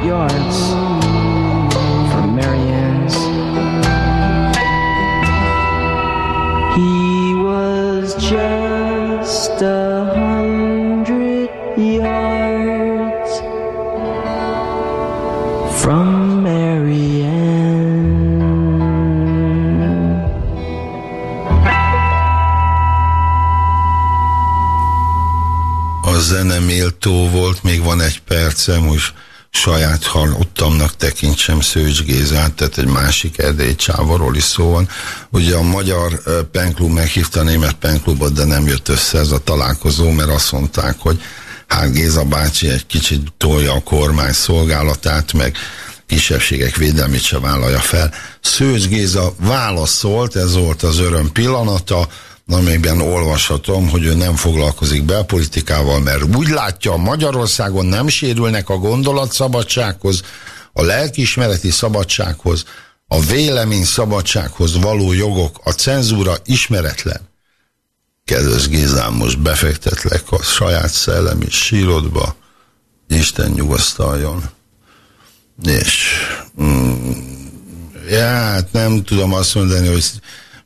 Hundred yards from Marianne's. He was just a hundred yards from Marianne. A zene méltó volt, még van egy percem, saját halottamnak tekintsem Szőcs Gézát, tehát egy másik erdélyi csávorról is szó van. Ugye a magyar penklub meghívta a német penklubot, de nem jött össze ez a találkozó, mert azt mondták, hogy hát Géza bácsi egy kicsit tolja a kormány szolgálatát, meg kisebbségek védelmét se vállalja fel. Szőcs Géza válaszolt, ez volt az öröm pillanata, amelyben olvashatom, hogy ő nem foglalkozik belpolitikával, mert úgy látja, Magyarországon nem sérülnek a gondolatszabadsághoz, a lelkiismereti szabadsághoz, a vélemény szabadsághoz való jogok, a cenzúra ismeretlen. Kedves Gézám, most befektetlek a saját szellemi sírodba, Isten nyugasztaljon. És mm, ja, hát nem tudom azt mondani, hogy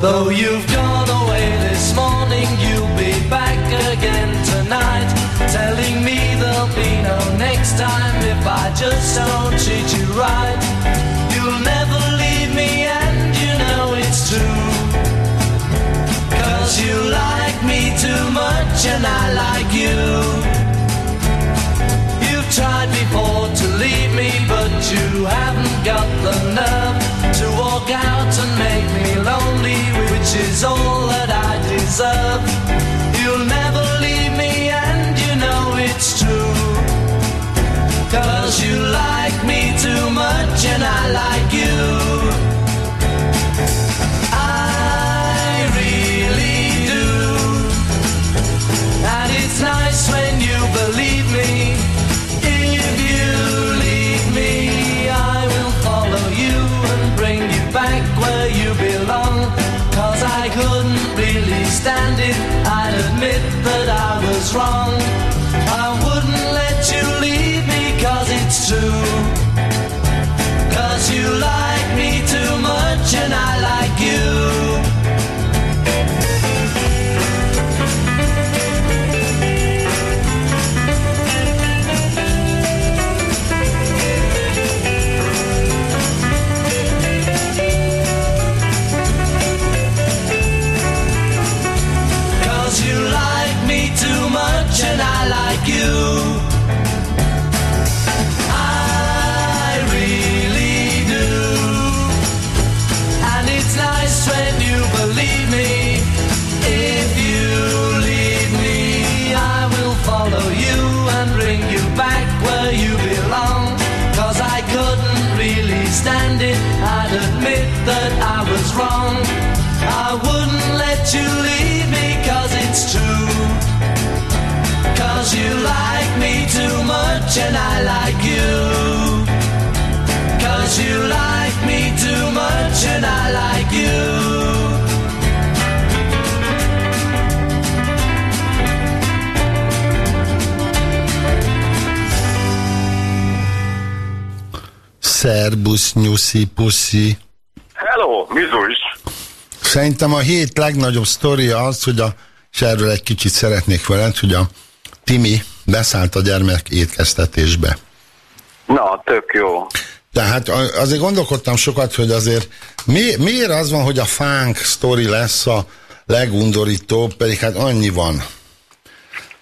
Though you've gone away this morning, you'll be back again tonight. Telling me there'll be no next time if I just don't treat you right. You'll never leave me, and you know it's true. Cause you like me too much, and I like you. You've tried before to leave me, you haven't got the nerve to walk out and make me lonely, which is all that I deserve. You'll never leave me, and you know it's true. Cause you like me too much, and I like you. is wrong. Szerbusz, nyuszi, puszi. Hello, Mizus. Szerintem a hét legnagyobb sztoria az, hogy a, és erről egy kicsit szeretnék veled, hogy a Timi beszállt a gyermek étkeztetésbe. Na, tök jó. Tehát azért gondolkodtam sokat, hogy azért mi, miért az van, hogy a fánk sztori lesz a legundorítóbb, pedig hát annyi van.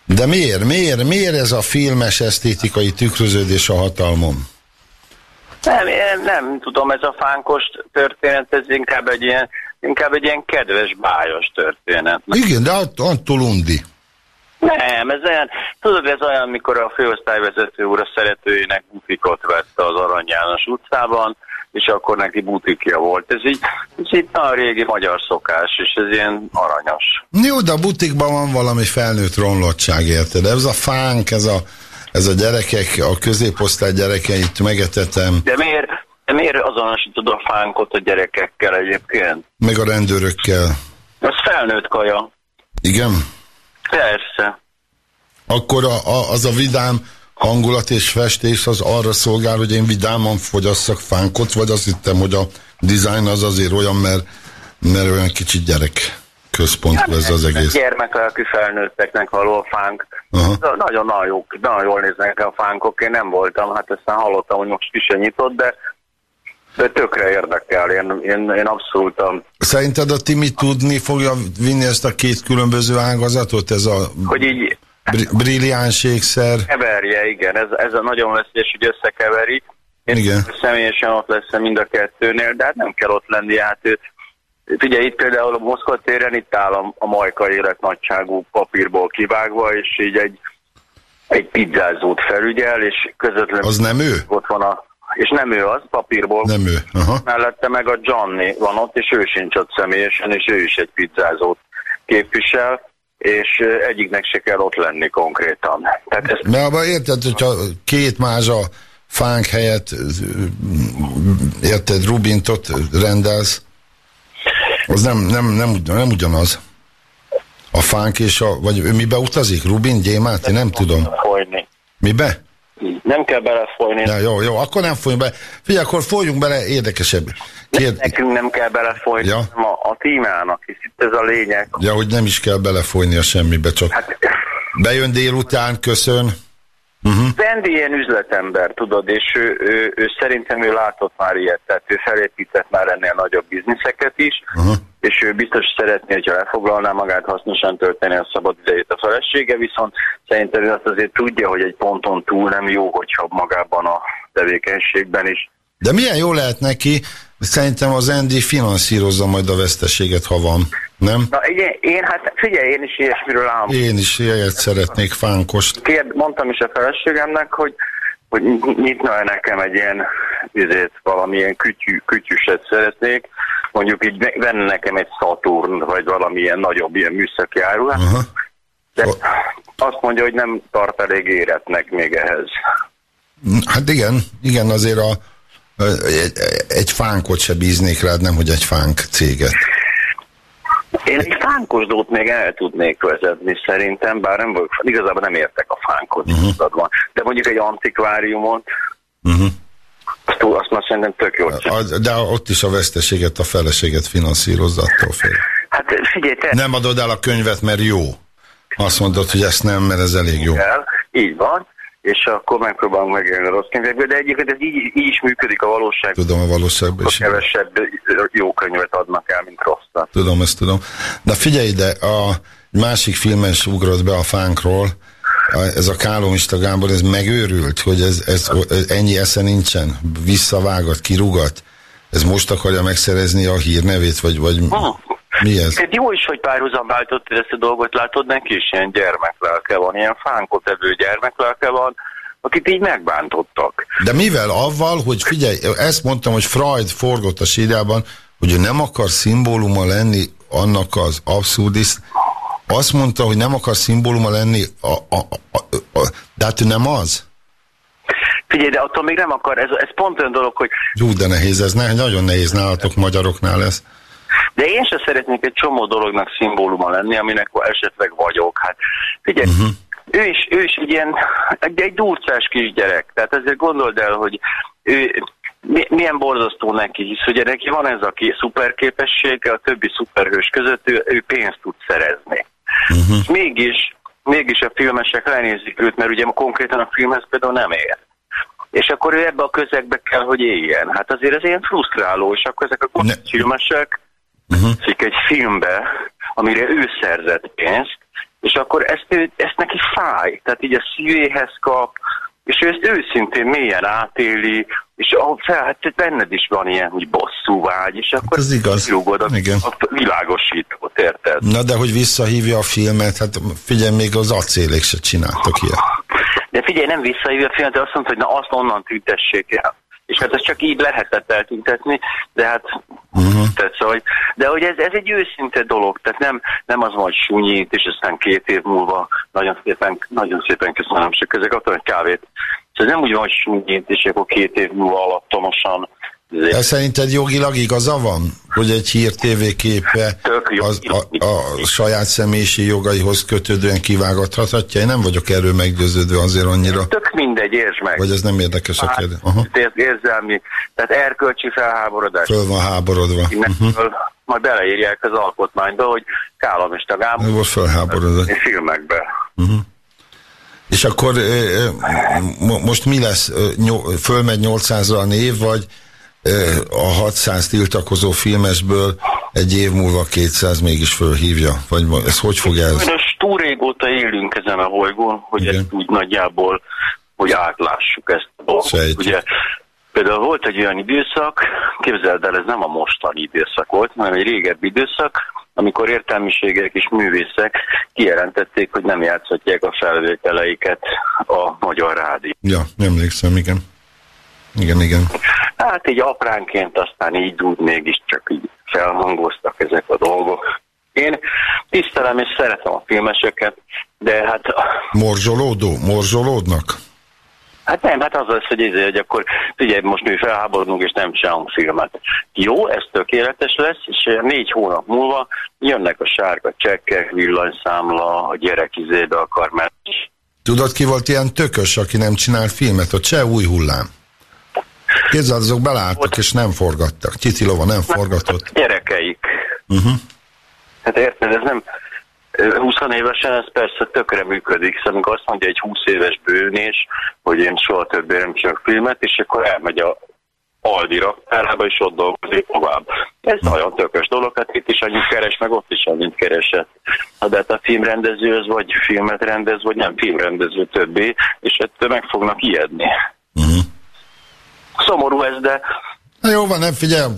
De miért, miért, miért ez a filmes esztétikai tükröződés a hatalmom? Nem, én nem tudom, ez a fánkos történet, ez inkább egy ilyen, inkább egy ilyen kedves, bájos történet. Igen, de att- attól undi. Nem, ez olyan, tudod, ez olyan, mikor a főosztályvezető úr a szeretőjének butikot vette az Arany János utcában, és akkor neki butikja volt. Ez így, ez így a régi magyar szokás, és ez ilyen aranyos. Jó, de a butikban van valami felnőtt romlottság, érted? Ez a fánk, ez a, ez a gyerekek, a középosztály gyerekeit megetetem, De miért, de miért azonosítod a fánkot a gyerekekkel egyébként? meg a rendőrökkel. Az felnőtt kaja. Igen? Persze. Akkor a, a, az a vidám hangulat és festés az arra szolgál, hogy én vidáman fogyasszak fánkot, vagy azt hittem, hogy a design az azért olyan, mert, mert olyan kicsit gyerek központú ez az egész. Gyermeklelkű felnőtteknek való a fánk. Nagyon-nagyon nagyon jól néznek a fánkok. Én nem voltam, hát aztán hallottam, hogy most ki se nyitott, de, de tökre érdekel. Én, én, én abszolút Szerinted a Timi tudni fogja vinni ezt a két különböző ágazatot? Ez a hogy így bri- brilliáns ékszer? keverje, igen, ez, ez a nagyon veszélyes, hogy összekeveri. Én Igen. személyesen ott leszem mind a kettőnél, de hát nem kell ott lenni, hát ő, Ugye itt például a Moszkva téren itt áll a, a majka életnagyságú papírból kivágva, és így egy, egy pizzázót felügyel, és közvetlenül Az nem ő? ott van a... És nem ő az, papírból. Nem ő. Aha. Mellette meg a Johnny van ott, és ő sincs ott személyesen, és ő is egy pizzázót képvisel, és egyiknek se kell ott lenni konkrétan. Tehát ez Mert abban érted, hogyha két mázsa fánk helyett érted, Rubintot rendelsz, az nem, nem, nem, nem ugyanaz. A fánk és a, vagy ő mibe utazik? Rubin, Gyémát? Én nem tudom. folyni. Mibe? Nem kell belefolyni. Ja, jó, jó, akkor nem folyunk be. Figyelj, akkor folyjunk bele érdekesebb. Kér... Nekünk nem kell belefolyni, Ja. a, a tímának, és itt ez a lényeg. Ja, hogy nem is kell belefolyni a semmibe, csak Hát bejön délután, köszön. Fendi ilyen üzletember, tudod, és ő, ő, ő szerintem ő látott már ilyet, tehát ő felépített már ennél nagyobb bizniszeket is, Aha. és ő biztos szeretné, hogyha lefoglalná magát, hasznosan tölteni a szabad idejét a felesége, viszont szerintem ő azt azért tudja, hogy egy ponton túl nem jó, hogyha magában a tevékenységben is. De milyen jó lehet neki, szerintem az Andy finanszírozza majd a veszteséget, ha van. Nem? Na igen, én hát figyelj, én is ilyesmiről állom. Én is ilyet szeretnék, fánkost. Kérd, mondtam is a feleségemnek, hogy, hogy nyitna-e nekem egy ilyen izét, valamilyen kütyű, kütyüset szeretnék, mondjuk így ne- venne nekem egy Saturn, vagy valamilyen nagyobb ilyen műszaki áruhát, Aha. de azt mondja, hogy nem tart elég éretnek még ehhez. Hát igen, igen, azért a, egy, egy fánkot se bíznék rád, nem, hogy egy fánk céget. Én egy fánkosdót még el tudnék vezetni szerintem, bár nem vagyok, igazából nem értek a fánkot, uh-huh. de mondjuk egy antikváriumot, Uh-huh. azt, túl- azt már szerintem tök jó. De ott is a veszteséget, a feleséget finanszírozza attól fél. Hát figyelj, te Nem adod el a könyvet, mert jó. Azt mondod, hogy ezt nem, mert ez elég jó. el, így van, és akkor megpróbálunk megélni a rossz könyvekből, de egyébként ez így, így is működik a valóságban. Tudom a valóságban is. Kevesebb jó könyvet adnak el, mint rosszat. Tudom, ezt tudom. De figyelj ide, a másik filmes ugrott be a fánkról, a, ez a kálomista Gábor, ez megőrült, hogy ez, ez, ez ennyi esze nincsen, visszavágat, kirúgat. Ez most akarja megszerezni a hírnevét, vagy, vagy mi ez? Hát jó is, hogy párhuzamváltottad ezt a dolgot, látod, neki is ilyen gyermeklelke van, ilyen fánkot evő gyermeklelke van, akit így megbántottak. De mivel? Avval, hogy figyelj, ezt mondtam, hogy Freud forgott a sírjában, hogy ő nem akar szimbóluma lenni annak az abszurdis. Azt mondta, hogy nem akar szimbóluma lenni, a, a, a, a, de hát ő nem az. Figyelj, de attól még nem akar, ez, ez pont olyan dolog, hogy Jó, de nehéz ez, ne, nagyon nehéz nálatok magyaroknál ez. De én sem szeretnék egy csomó dolognak szimbóluma lenni, aminek esetleg vagyok. Hát figyelj, uh-huh. ő, is, ő is egy ilyen, egy, egy durcás kisgyerek. Tehát ezért gondold el, hogy ő, mi, milyen borzasztó neki, hisz ugye neki van ez a szuperképessége, a többi szuperhős között ő, ő pénzt tud szerezni. Uh-huh. Mégis, mégis a filmesek lenézik őt, mert ugye konkrétan a filmhez például nem ér. És akkor ő ebbe a közegbe kell, hogy éljen. Hát azért ez ilyen frusztráló, és akkor ezek a Ne- filmesek uh-huh. egy filmbe, amire ő szerzett pénzt, és akkor ezt, ő, ezt neki fáj, tehát így a szívéhez kap, és ő ezt őszintén mélyen átéli, és ahol fel, hát benned is van ilyen, hogy bosszú vágy, és akkor ez igaz. a, Igen. a világosítót, érted? Na de hogy visszahívja a filmet, hát figyelj, még az acélék se csináltak ilyet. De figyelj, nem visszahívja a filmet, de azt mondta, hogy na azt onnan tüntessék el. És hát ez csak így lehetett eltüntetni, de hát, uh-huh. tehát szóval, hogy- de hogy ez, ez egy őszinte dolog, tehát nem, nem az van, hogy sunyít, és aztán két év múlva nagyon szépen, nagyon szépen köszönöm, csak ezek adtam egy kávét. Szóval nem úgy van, hogy sunyít, és akkor két év múlva alattomosan Ez szerinted jogilag igaza van? Hogy egy hír TV képe Tök jó. az, a, a saját személyiségi jogaihoz kötődően kivágathatja? Én nem vagyok erről meggyőződve azért annyira. Tök mindegy, értsd meg. Vagy ez nem érdekes a Hát, kérdés? Aha. ér- érzelmi, tehát erkölcsi felháborodás. Föl van háborodva. Innentől majd beleírják az alkotmányba, hogy Kálam és Ő volt fölháborodva. filmekbe. És akkor most mi lesz? Fölmegy 800-ra a név, vagy a 600 tiltakozó filmesből egy év múlva 200 mégis fölhívja? Vagy ez hogy fog el? Sajnos túl régóta élünk ezen a bolygón, hogy Igen. ezt úgy nagyjából, hogy átlássuk ezt a dolgot. Ugye, például volt egy olyan időszak, képzeld el, ez nem a mostani időszak volt, hanem egy régebbi időszak, amikor értelmiségek és művészek kijelentették, hogy nem játszhatják a felvételeiket a Magyar Rádió. Ja, emlékszem, igen. Igen, igen. Hát így apránként aztán így úgy mégiscsak így felhangoztak ezek a dolgok. Én tisztelem és szeretem a filmeseket, de hát, Morzsolódó? Morzsolódnak? hát nem, hát az lesz, hogy, ezért, hogy akkor figyelj, most mi felháborodunk és nem csinálunk filmet. Jó, ez tökéletes lesz, és négy hónap múlva jönnek a sárga csekkek, villanyszámla, a gyerek izébe akar menni. Tudod, ki volt ilyen tökös, aki nem csinál filmet? A cseh új hullám. Képzeld, azok belálltak és nem forgattak. Csitilova nem forgatott. Gyerekeik. Uh-huh. Hát érted, ez nem... 20 évesen ez persze tökre működik, szóval amikor azt mondja egy 20 éves bőnés, hogy én soha többé nem csak filmet, és akkor elmegy a Aldi raktárába, és ott dolgozik tovább. Ez nagyon tökös dolog, hát itt is annyit keres, meg ott is annyit keresett. Hát, de hát a filmrendező az vagy filmet rendez, vagy nem filmrendező többé, és ettől meg fognak ijedni. Uh-huh. Szomorú ez, de Na jó van, nem figyelj,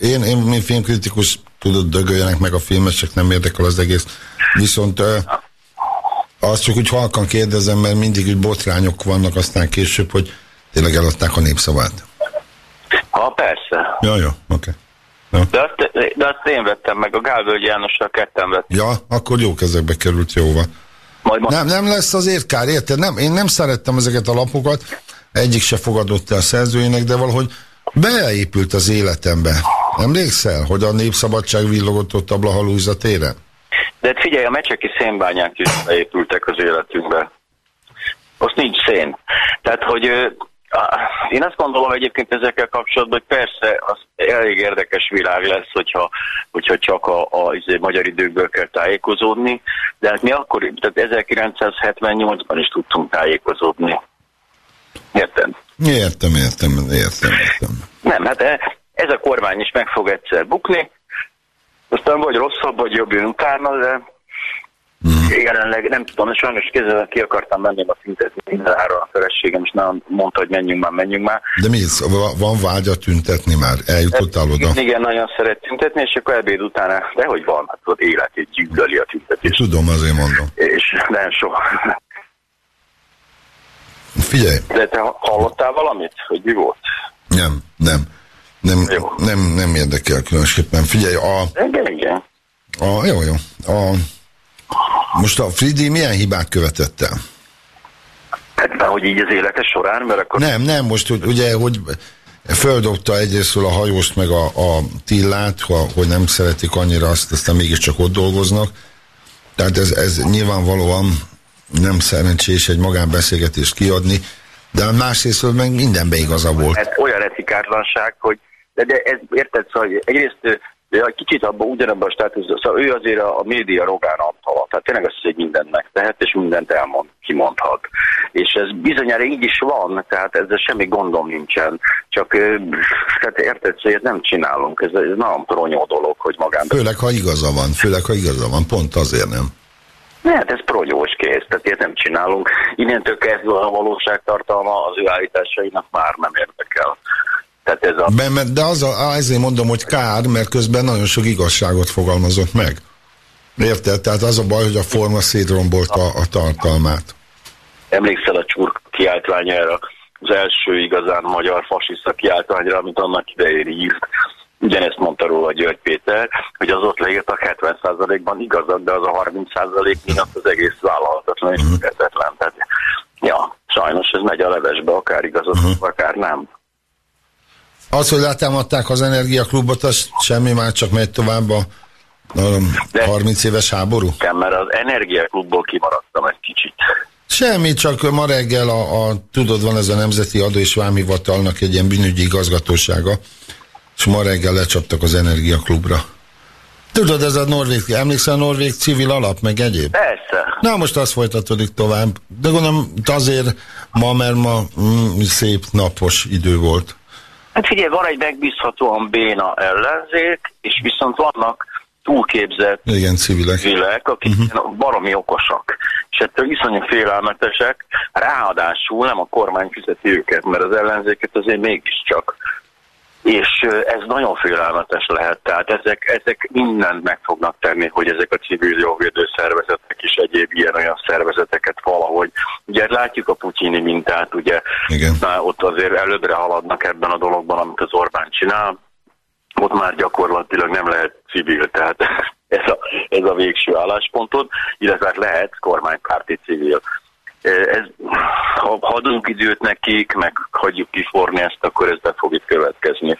én, én mint filmkritikus, tudod, dögöljenek meg a filmesek, nem érdekel az egész. Viszont azt csak úgy halkan kérdezem, mert mindig úgy botrányok vannak aztán később, hogy tényleg eladták a népszavát. ha persze. Ja, jó, oké. De azt, de azt én vettem meg, a Gálvölgy Jánossal ketten vettem. Ja, akkor jó kezekbe került, jóva. Majd ma- Nem, nem lesz azért kár, érted? Nem, én nem szerettem ezeket a lapokat, egyik se fogadott el a szerzőjének, de valahogy beépült az életembe. Emlékszel, hogy a népszabadság villogott ott a Blahalújza téren? De hát figyelj, a mecseki szénbányák is beépültek az életünkbe. Azt nincs szén. Tehát, hogy én azt gondolom egyébként ezekkel kapcsolatban, hogy persze az elég érdekes világ lesz, hogyha, hogyha csak a, a izé, magyar időkből kell tájékozódni, de hát mi akkor, tehát 1978-ban is tudtunk tájékozódni. Érted? Értem, értem, értem, értem. Nem, hát e- ez a kormány is meg fog egyszer bukni, aztán vagy rosszabb, vagy jobb jön utána, de Mhm. jelenleg nem tudom, sajnos kézzel ki akartam menni a szintet mindenáron a feleségem, és nem mondta, hogy menjünk már, menjünk már. De mi, ez? Va- van vágya tüntetni már? Eljutottál oda? Igen, nagyon szeret tüntetni, és akkor ebéd utána, de hogy van, hát ott életét gyűlöli a tüntetés. Tudom, azért mondom. És nem soha. Figyelj, De te hallottál valamit, hogy mi volt? nem, nem. Nem, Jó. nem, nem érdekel különösképpen. Figyelj, a, Igen, igen. a jó, jó. A, most a Fridi milyen hibát követett el? Hát, hogy így az élete során, mert akkor... Nem, nem, most hogy- ugye, hogy földobta egyrésztről a hajóst meg a, a Tillát, ha, hogy nem szeretik annyira azt, aztán mégiscsak ott dolgoznak. Tehát ez, ez nyilvánvalóan nem szerencsés egy magánbeszélgetést kiadni, de másrésztről meg mindenben igaza volt. Hát olyan etikátlanság, hogy de, de ez, érted, szóval egyrészt egy kicsit abban ugyanabban a státuszban, szóval ő azért a, a média rogán antala, tehát tényleg azt, hogy mindent megtehet, és mindent elmond, kimondhat. És ez bizonyára így is van, tehát ezzel semmi gondom nincsen, csak tehát érted, hogy ezt nem csinálunk, ez, ez nagyon pronyó dolog, hogy magán. Főleg, ha igaza van, főleg, ha igaza van, pont azért nem. Hát ez pronyós kész, tehát ilyet nem csinálunk. Innentől kezdve a valóságtartalma az ő állításainak már nem érdekel. Tehát ez a... De, mert- de az a, ezért mondom, hogy kár, mert közben nagyon sok igazságot fogalmazott meg. Érted? Tehát az a baj, hogy a forma szétrombolta a tartalmát. Emlékszel a csurk kiáltványára, az első igazán magyar fasiszta kiáltványra, amit annak idején írt. Ugyanezt mondta róla György Péter, hogy az ott leírtak 70%-ban igazad, de az a 30% miatt az egész vállalhatatlan és hihetetlen. Tehát, ja, sajnos ez megy a levesbe, akár igazad, akár nem. Az, hogy letámadták az energiaklubot, az semmi már csak megy tovább a, a De- 30 éves háború? Igen, mert az energiaklubból kimaradtam egy kicsit. Semmi, csak ma reggel a, a tudod, van ez a Nemzeti Adó és Vámhivatalnak egy ilyen bűnügyi igazgatósága, és ma reggel lecsaptak az energiaklubra. Tudod, ez a norvég, emlékszel a norvég civil alap, meg egyéb? Persze. Na, most az folytatódik tovább. De gondolom, azért ma, mert ma mm, szép napos idő volt. Hát figyelj, van egy megbízhatóan béna ellenzék, és viszont vannak túlképzett Igen, civilek. civilek, akik uh-huh. baromi okosak, és ettől iszonyú félelmetesek, ráadásul nem a kormány fizeti őket, mert az ellenzéket azért mégiscsak. És ez nagyon félelmetes lehet, tehát ezek, ezek mindent meg fognak tenni, hogy ezek a civil jogvédő szervezetek és egyéb ilyen-olyan szervezeteket valahogy. Ugye látjuk a putyini mintát, ugye Igen. Na, ott azért előbbre haladnak ebben a dologban, amit az Orbán csinál, ott már gyakorlatilag nem lehet civil, tehát ez a, ez a végső álláspontod, illetve hát lehet kormánypárti civil. Ez, ha ha adunk időt nekik, meg hagyjuk kiforni ezt, akkor ez be fog itt következni.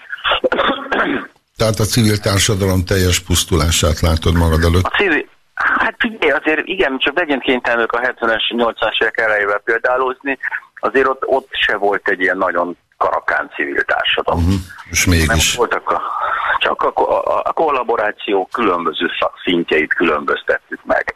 Tehát a civil társadalom teljes pusztulását látod magad előtt. A civil, hát figyelj, azért igen, csak legyen kénytelenek a 70-es, 80-as évek elejével példálozni, azért ott, ott se volt egy ilyen nagyon karakán civil társadalom. Uh-huh. És Nem mégis. voltak a, csak a, a, a kollaboráció különböző szintjeit különböztettük meg.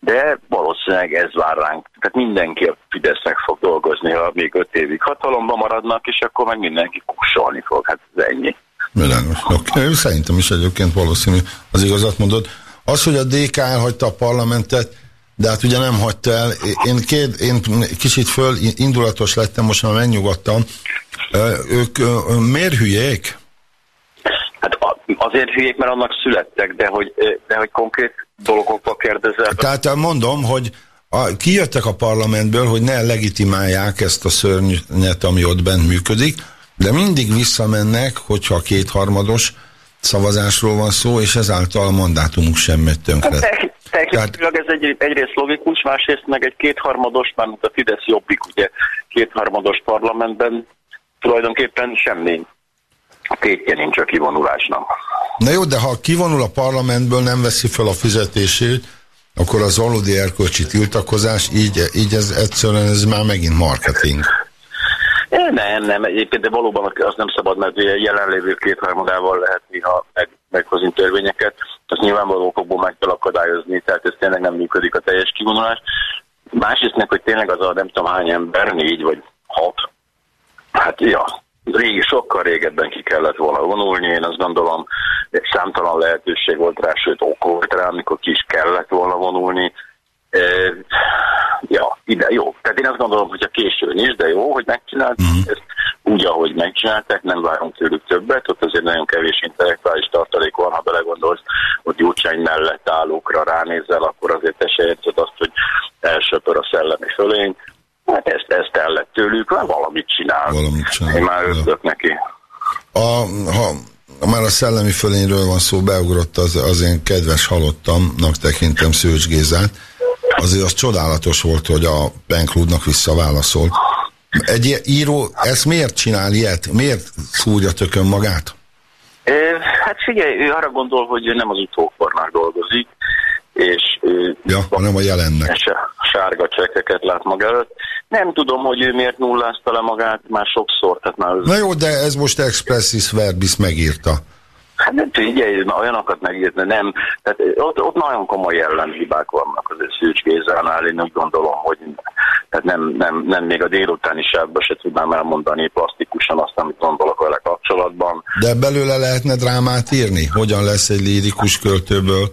De valószínűleg ez vár ránk. Tehát mindenki a Fidesznek fog dolgozni, ha még öt évig hatalomban maradnak, és akkor meg mindenki kussolni fog. Hát ez ennyi. Világos. Okay. Szerintem is egyébként valószínű az igazat mondod. Az, hogy a DK elhagyta a parlamentet, de hát ugye nem hagyta el. Én, két, én kicsit föl indulatos lettem, most már megnyugodtam. Ők miért hülyék? Hát azért hülyék, mert annak születtek, de hogy, de hogy konkrét dolgokba kérdezel. Tehát mondom, hogy a, kijöttek a parlamentből, hogy ne legitimálják ezt a szörnyet, ami ott bent működik, de mindig visszamennek, hogyha kétharmados szavazásról van szó, és ezáltal a mandátumuk sem megy tönkre. Te- Technikailag ez egy, egyrészt logikus, másrészt meg egy kétharmados, már mint a Fidesz jobbik, ugye kétharmados parlamentben tulajdonképpen semmi tétje nincs a kivonulásnak. Na jó, de ha kivonul a parlamentből, nem veszi fel a fizetését, akkor az valódi erkölcsi tiltakozás, így, így ez egyszerűen ez már megint marketing. Nem, nem, egyébként, de valóban az nem szabad, mert ugye jelenlévő kétharmadával lehet néha meg, meghozni törvényeket, azt nyilvánvaló okokból meg kell akadályozni, tehát ez tényleg nem működik a teljes kivonulás. Másrészt meg, hogy tényleg az a nem tudom hány ember, négy vagy hat, hát ja, régi, sokkal régebben ki kellett volna vonulni, én azt gondolom, egy számtalan lehetőség volt rá, sőt ok volt rá, amikor ki is kellett volna vonulni. E, ja, ide jó. Tehát én azt gondolom, hogy a későn is, de jó, hogy megcsinálták Mhm. ezt úgy, ahogy megcsinálták, nem várunk tőlük többet, ott azért nagyon kevés intellektuális tartalék van, ha belegondolsz, hogy Gyurcsány mellett állókra ránézel, akkor azért te se érzed azt, hogy elsöpör a szellemi fölény. Hát ezt, ezt el lett tőlük, már valamit csinál. Valamit csinál. Én már örülök neki. A, ha már a szellemi fölényről van szó, beugrott az, az én kedves halottamnak tekintem Szőcs Gézát. Azért az csodálatos volt, hogy a Pen Clubnak visszaválaszol. Egy író ezt miért csinál ilyet? Miért szúrja tökön magát? Hát figyelj, ő arra gondol, hogy ő nem az utókornak dolgozik, és ő Ja, hanem a jelennek. sárga csekeket lát maga előtt. Nem tudom, hogy ő miért nullázta le magát, már sokszor, tehát már Na jó, de ez most expressis verbis megírta. Hát nem figyelj, na, olyanokat megírni, nem. Tehát ott, ott nagyon komoly jellemhibák vannak az Szűcs Gézánál, én úgy gondolom, hogy tehát nem, nem, nem még a délutáni sávban se tudnám elmondani plastikusan azt, amit gondolok vele kapcsolatban. De belőle lehetne drámát írni? Hogyan lesz egy lírikus költőből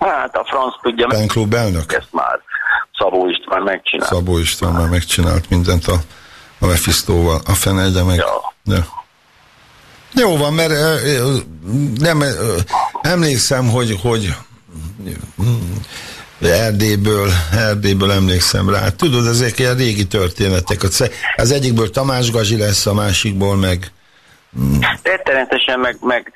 Hát a franc tudja penklub elnök? ezt már Szabó István megcsinál. Szabó István már megcsinált mindent a, a Mephistóval. A fenegye meg. Ja. Ja. Jó van, mert nem, emlékszem, hogy, hogy Erdélyből, Erdélyből emlékszem rá. Tudod, ezek ilyen régi történetek. Az- egyikből Tamás Gazsi lesz, a másikból meg Rettenetesen meg, meg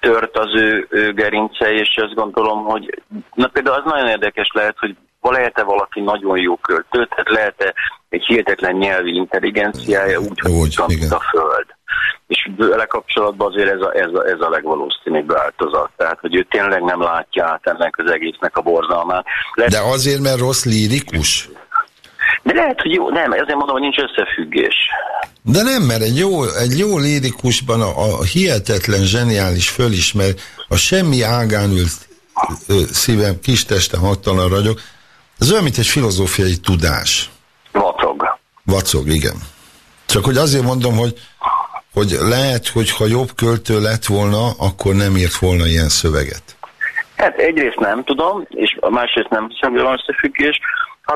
tört az ő, ő gerince, és azt gondolom, hogy na például az nagyon érdekes lehet, hogy lehet-e valaki nagyon jó költő, tehát lehet-e egy hihetetlen nyelvi intelligenciája úgy, hogy a föld. És vele kapcsolatban azért ez a, ez, a, ez a legvalószínűbb változat. Tehát, hogy ő tényleg nem látja át ennek az egésznek a borzalmát. Lehet, De azért, mert rossz lírikus? De lehet, hogy jó, nem, ezért mondom, hogy nincs összefüggés. De nem, mert egy jó, egy jó lírikusban a, a hihetetlen, zseniális fölismer, a semmi ágán ült ö, szívem, kis testem, hattalan ragyog, az olyan, mint egy filozófiai tudás. Vacog. Vacog, igen. Csak hogy azért mondom, hogy, hogy lehet, hogy ha jobb költő lett volna, akkor nem írt volna ilyen szöveget. Hát egyrészt nem tudom, és a másrészt nem hiszem, hogy van összefüggés.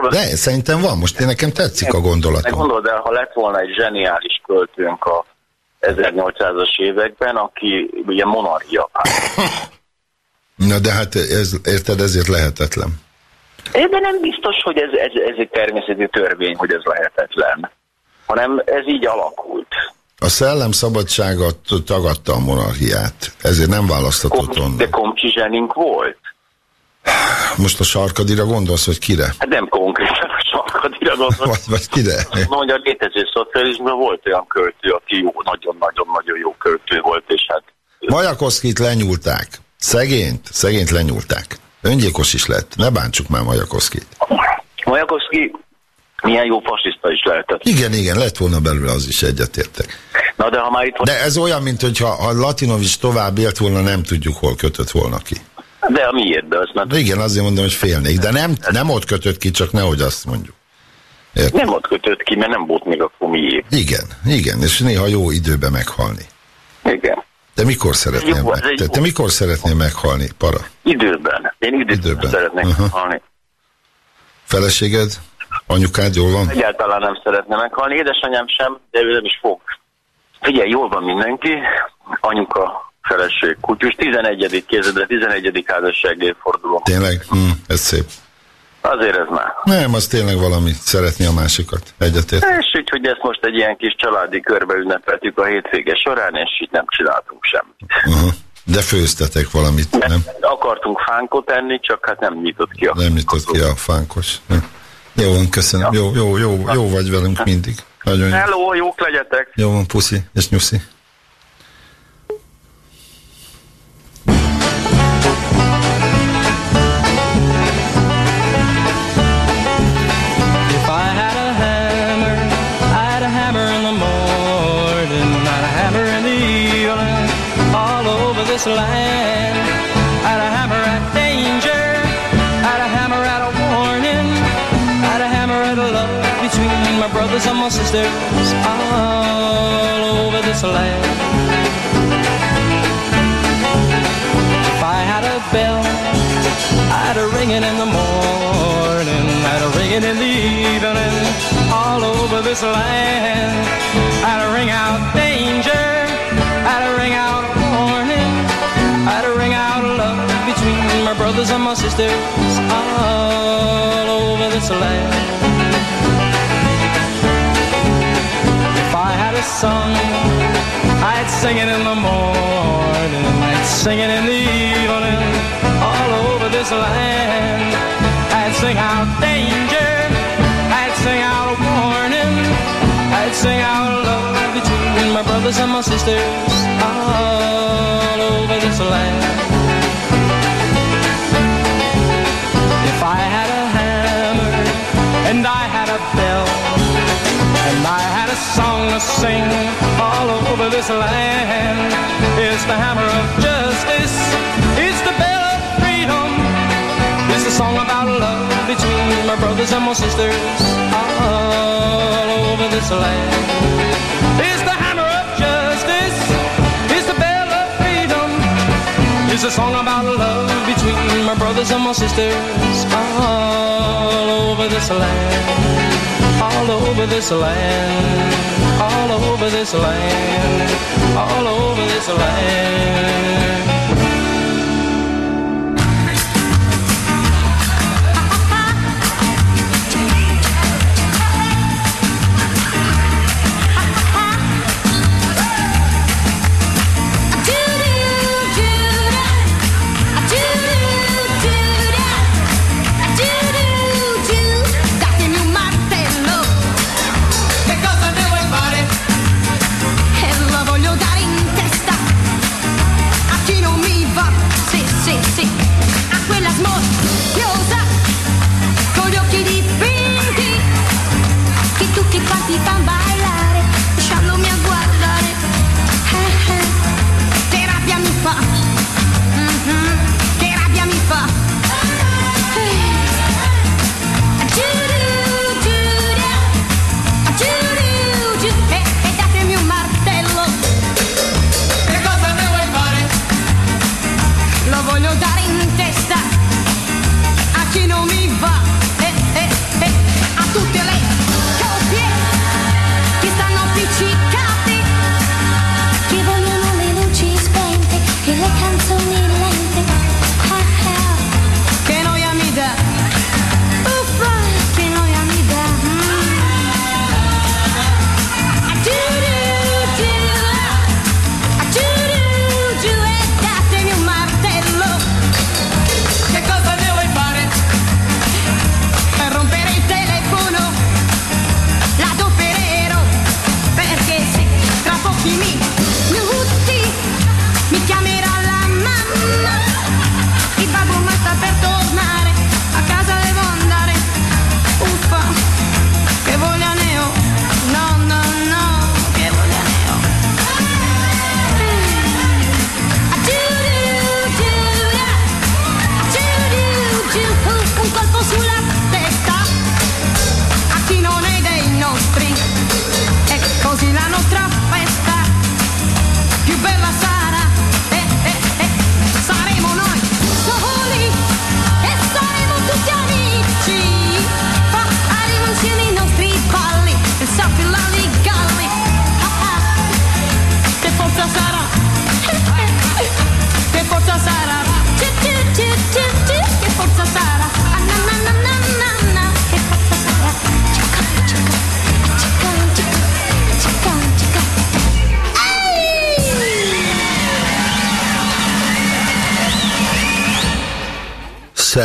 De szerintem van, most én nekem tetszik a gondolatom. gondolod el, ha lett volna egy zseniális költőnk a 1800-as években, aki ugye monarchia. Na de hát ez, érted, ezért lehetetlen. De nem biztos, hogy ez, ez, ez egy természeti törvény, hogy ez lehetetlen. Hanem ez így alakult. A szellem szabadsága tagadta a monarchiát, ezért nem választhatott Kom- de onnan. Komcsi zsenink volt. Most a sarkadira gondolsz, hogy kire? Hát nem konkrétan a sarkadira gondolom. Vagy, vagy kire? Hogy a létező szocializmusban volt olyan költő, aki jó, nagyon-nagyon-nagyon jó költő volt, és hát Majakoszkit lenyúlták. Szegényt, szegényt lenyúlták. Öngyilkos is lett. Ne bántsuk már Majakoszkit. Majakovszki milyen jó fasiszta is lehetett. Igen, igen, lett volna belőle az is egyetértek. Na de ha már itt De ez olyan, mint hogyha ha Latinovics tovább élt volna, nem tudjuk, hol kötött volna ki. De a miért, de azt nem, igen, azért mondom, hogy félnék. De nem, nem ott kötött ki, csak nehogy azt mondjuk. Érted? nem ott kötött ki, mert nem volt még akkor miért. Igen, igen, és néha jó időben meghalni. Igen. De mikor szeretnél, Jó, meg, te, te mikor szeretnél meghalni, para? Időben. Én időben, Időben. szeretnék Aha. meghalni. Feleséged? Anyukád jól van? Egyáltalán nem szeretne meghalni. Édesanyám sem, de ő nem is fog. Figyelj, jól van mindenki. Anyuka, feleség, kutyus. 11. kézedre, 11. házasság évforduló. Tényleg? Hm, ez szép. Azért ez már. Nem, az tényleg valami, szeretni a másikat. Egyetért. És így, hogy ezt most egy ilyen kis családi körbe ünnepeltük a hétvége során, és így nem csináltunk semmit. Aha. De főztetek valamit, nem? Akartunk fánkot enni, csak hát nem nyitott ki a... Nem nyitott ki a fánkos. Hm. Jó köszönöm. Jó, jó, jó, jó vagy velünk mindig. Nagyon jó. Hello, jók legyetek! Jó van, puszi és nyuszi. This land. I'd a hammer at danger, I'd a hammer at a warning, I'd a hammer at a love between my brothers and my sisters, all over this land. If I had a bell, I'd a ring it in the morning, I'd a ring it in the evening, all over this land. I'd a ring out danger, I'd a ring out brothers and my sisters, all over this land. If I had a song, I'd sing it in the morning, I'd sing it in the evening, all over this land. I'd sing out danger, I'd sing out warning, I'd sing out love between my brothers and my sisters, all over this land. I had a hammer and I had a bell and I had a song to sing all over this land, it's the hammer of justice, it's the bell of freedom, it's a song about love between my brothers and my sisters all over this land. It's a song about love between my brothers and my sisters. All over this land, all over this land, all over this land, all over this land.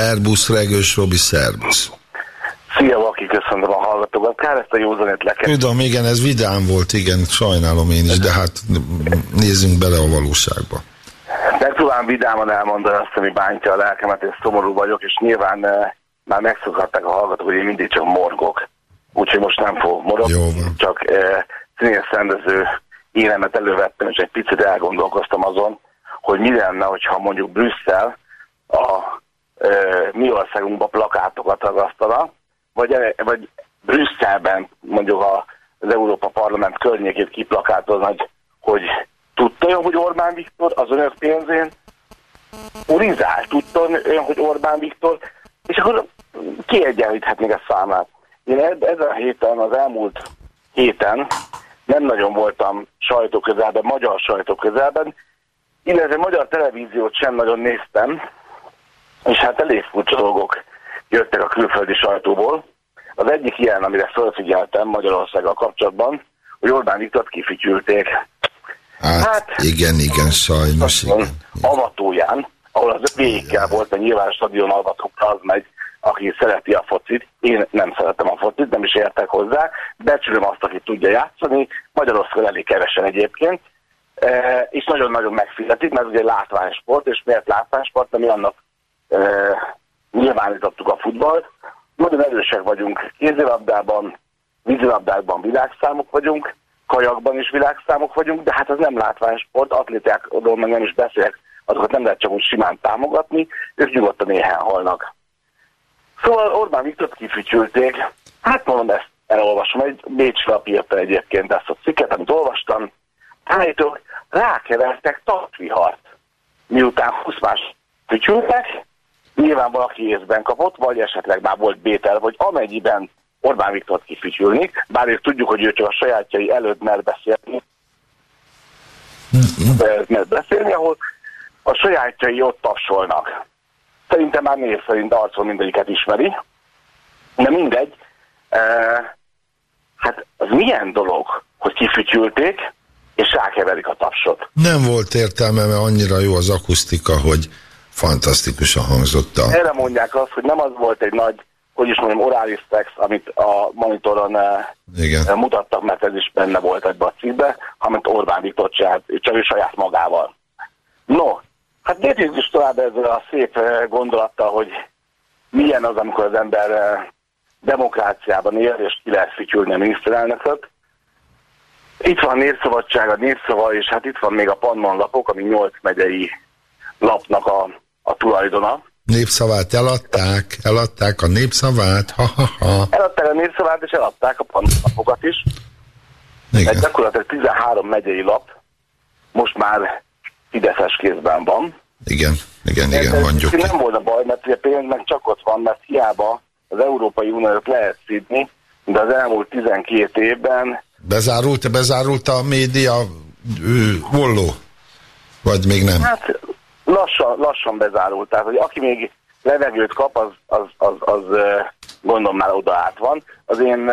Szerbusz, Regős Robi, szerbusz. Szia, Vaki, köszönöm a hallgatókat. Kár ezt a józanét leket. Tudom, igen, ez vidám volt, igen, sajnálom én is, de hát nézzünk bele a valóságba. Megpróbálom vidáman elmondani azt, ami bántja a lelkemet, és szomorú vagyok, és nyilván eh, már megszokhatták a hallgatók, hogy én mindig csak morgok. Úgyhogy most nem fogok morogni, csak eh, színész rendező énemet elővettem, és egy picit elgondolkoztam azon, hogy mi lenne, hogyha mondjuk Brüsszel a eh, mi országunkba plakátokat ragasztana, vagy, vagy Brüsszelben mondjuk a, az Európa Parlament környékét kiplakátozna, hogy, hogy tudta ön, hogy Orbán Viktor az önök pénzén? Urizál, tudta ön, hogy Orbán Viktor, és akkor kiegyenlíthetnék a számát. Én ezen a héten, az elmúlt héten nem nagyon voltam sajtóközelben, magyar sajtóközelben, illetve magyar televíziót sem nagyon néztem, és hát elég furcsa dolgok jöttek a külföldi sajtóból. Az egyik ilyen, amire felfigyeltem Magyarországgal kapcsolatban, hogy Orbán Viktort kifütyülték. Hát, Hát- igen, igen, sajnos, igen. Avatóján, ahol az végigkel volt, mert nyilván stadion avatókra az megy, aki szereti a focit. Én nem szeretem a focit, nem is értek hozzá. Becsülöm azt, aki tudja játszani. Magyarországon elég kevesen egyébként. E, és nagyon-nagyon megfizetik, mert ugye látványsport, és miért látványsport, mert mi annak e, nyilvánítottuk a futballt. Nagyon erősek vagyunk. Kézilabdában, vízilabdákban világszámok vagyunk, kajakban is világszámok vagyunk, de hát az nem látványsport, atlétákról meg nem is beszélek, azokat nem lehet csak úgy simán támogatni, ők nyugodtan éhen halnak. Szóval Orbán Viktort kifütyülték, hát mondom ezt elolvasom, egy Bécs lap egyébként ezt a cikket, amit olvastam, állítólag rákevertek tartvihart, miután 20 más fütyültek, nyilván valaki észben kapott, vagy esetleg már volt bétel, vagy amennyiben Orbán Viktort kifütyülni, bár ők tudjuk, hogy ő csak a sajátjai előtt mer beszélni, mert beszélni, ahol a sajátjai ott tapsolnak. Szerintem már név szerint arcon mindegyiket ismeri, de mindegy. E, hát az milyen dolog, hogy kifütyülték, és rákeverik a tapsot. Nem volt értelme, mert annyira jó az akusztika, hogy fantasztikusan hangzott a... Erre mondják azt, hogy nem az volt egy nagy, hogy is mondjam, orális szex, amit a monitoron eh, Igen. eh, mutattak, mert ez is benne volt ebbe a cikkbe, amit Orbán Viktor csinált, csak ő saját magával. No, hát nézzük is tovább ezzel a szép eh, gondolattal, hogy milyen az, amikor az ember demokráciában él, és ki lehet fütyülni a miniszterelnököt. Itt van a Népszabadság, a Népszava, és hát itt van még a Pannon lapok, ami 8 megyei lapnak a, a tulajdona. Népszavát eladták, eladták a népszavát, ha-ha-ha. Eladták a népszavát, és eladták a pannapokat is. Egy Igen, gyakorlatilag 13 megyei lap most már Fideszes kézben van. igen, igen, igen, Ez mondjuk. ki. Nem volna baj, mert ugye pénz meg csak ott van, mert hiába az Európai Uniót lehet szidni, de az elmúlt 12 évben Bezárult, bezárult a média ő, holló? Vagy még nem? hát lassan, lassan bezárult. Tehát, hogy aki még levegőt kap, az, az, az, az gondolom már oda át van. Az én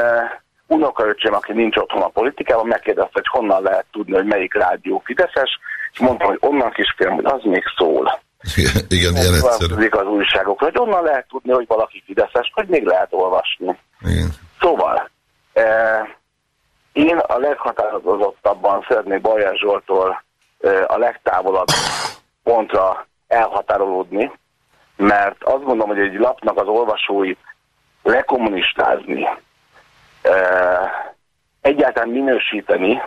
unokaöcsém, aki nincs otthon a politikában, megkérdezte, hogy honnan lehet tudni, hogy melyik rádió Fideszes, és mondtam, hogy onnan kisfiam, hogy az még szól. Igen, igen ilyen egyszerű. Az újságokra, hogy onnan lehet tudni, hogy valaki Fideszes, hogy még lehet olvasni. Igen. Szóval, eh, én a leghatározottabban szeretnék Bajer Zsoltól eh, a legtávolabb pontra elhatárolódni, mert azt gondolom, hogy egy lapnak az olvasóit lekommunistázni, egyáltalán minősíteni,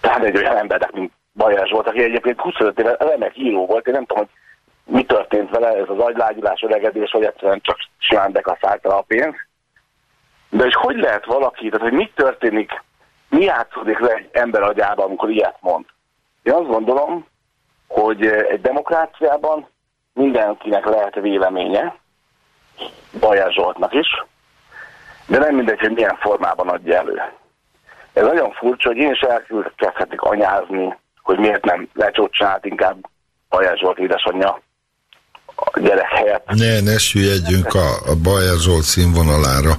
tehát egy olyan embernek, mint Bajer Zsolt, aki egyébként 25 éve remek író volt, én nem tudom, hogy mi történt vele, ez az agylágyulás, öregedés, vagy egyszerűen csak simán bekaszálta a pénz. De és hogy lehet valaki, tehát hogy mi történik, mi játszódik le egy ember agyában, amikor ilyet mond? Én azt gondolom, hogy eh, egy demokráciában mindenkinek lehet véleménye, Bajer Zsoltnak is, de nem mindegy, hogy milyen formában adja elő. Ez nagyon furcsa, hogy én is elkezdhetik anyázni, hogy miért nem lecsócsált inkább Bajer Zsolt édesanyja a gyerek helyett. Ne, ne süllyedjünk a, a Bajer Zsolt színvonalára.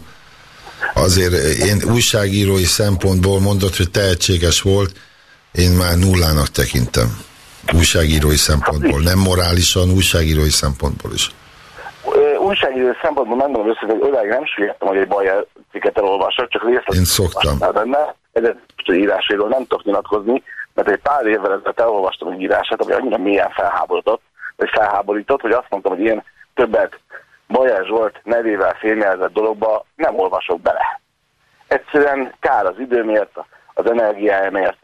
Azért én újságírói szempontból mondott, hogy tehetséges volt, én már nullának tekintem. Újságírói szempontból, nem morálisan, újságírói szempontból is. Ö, Újságíró szempontból nem mondom össze, hogy öleg nem süllyedtem, hogy egy Bajer cikket elolvassak, csak részlet Én szoktam. benne. Ez egy íráséről nem tudok nyilatkozni, mert egy pár évvel ezelőtt elolvastam egy írását, ami annyira mélyen felháborított, vagy felháborított, hogy azt mondtam, hogy én többet Bajer Zsolt nevével fémjelzett dologba nem olvasok bele. Egyszerűen kár az időmért, az energiámért,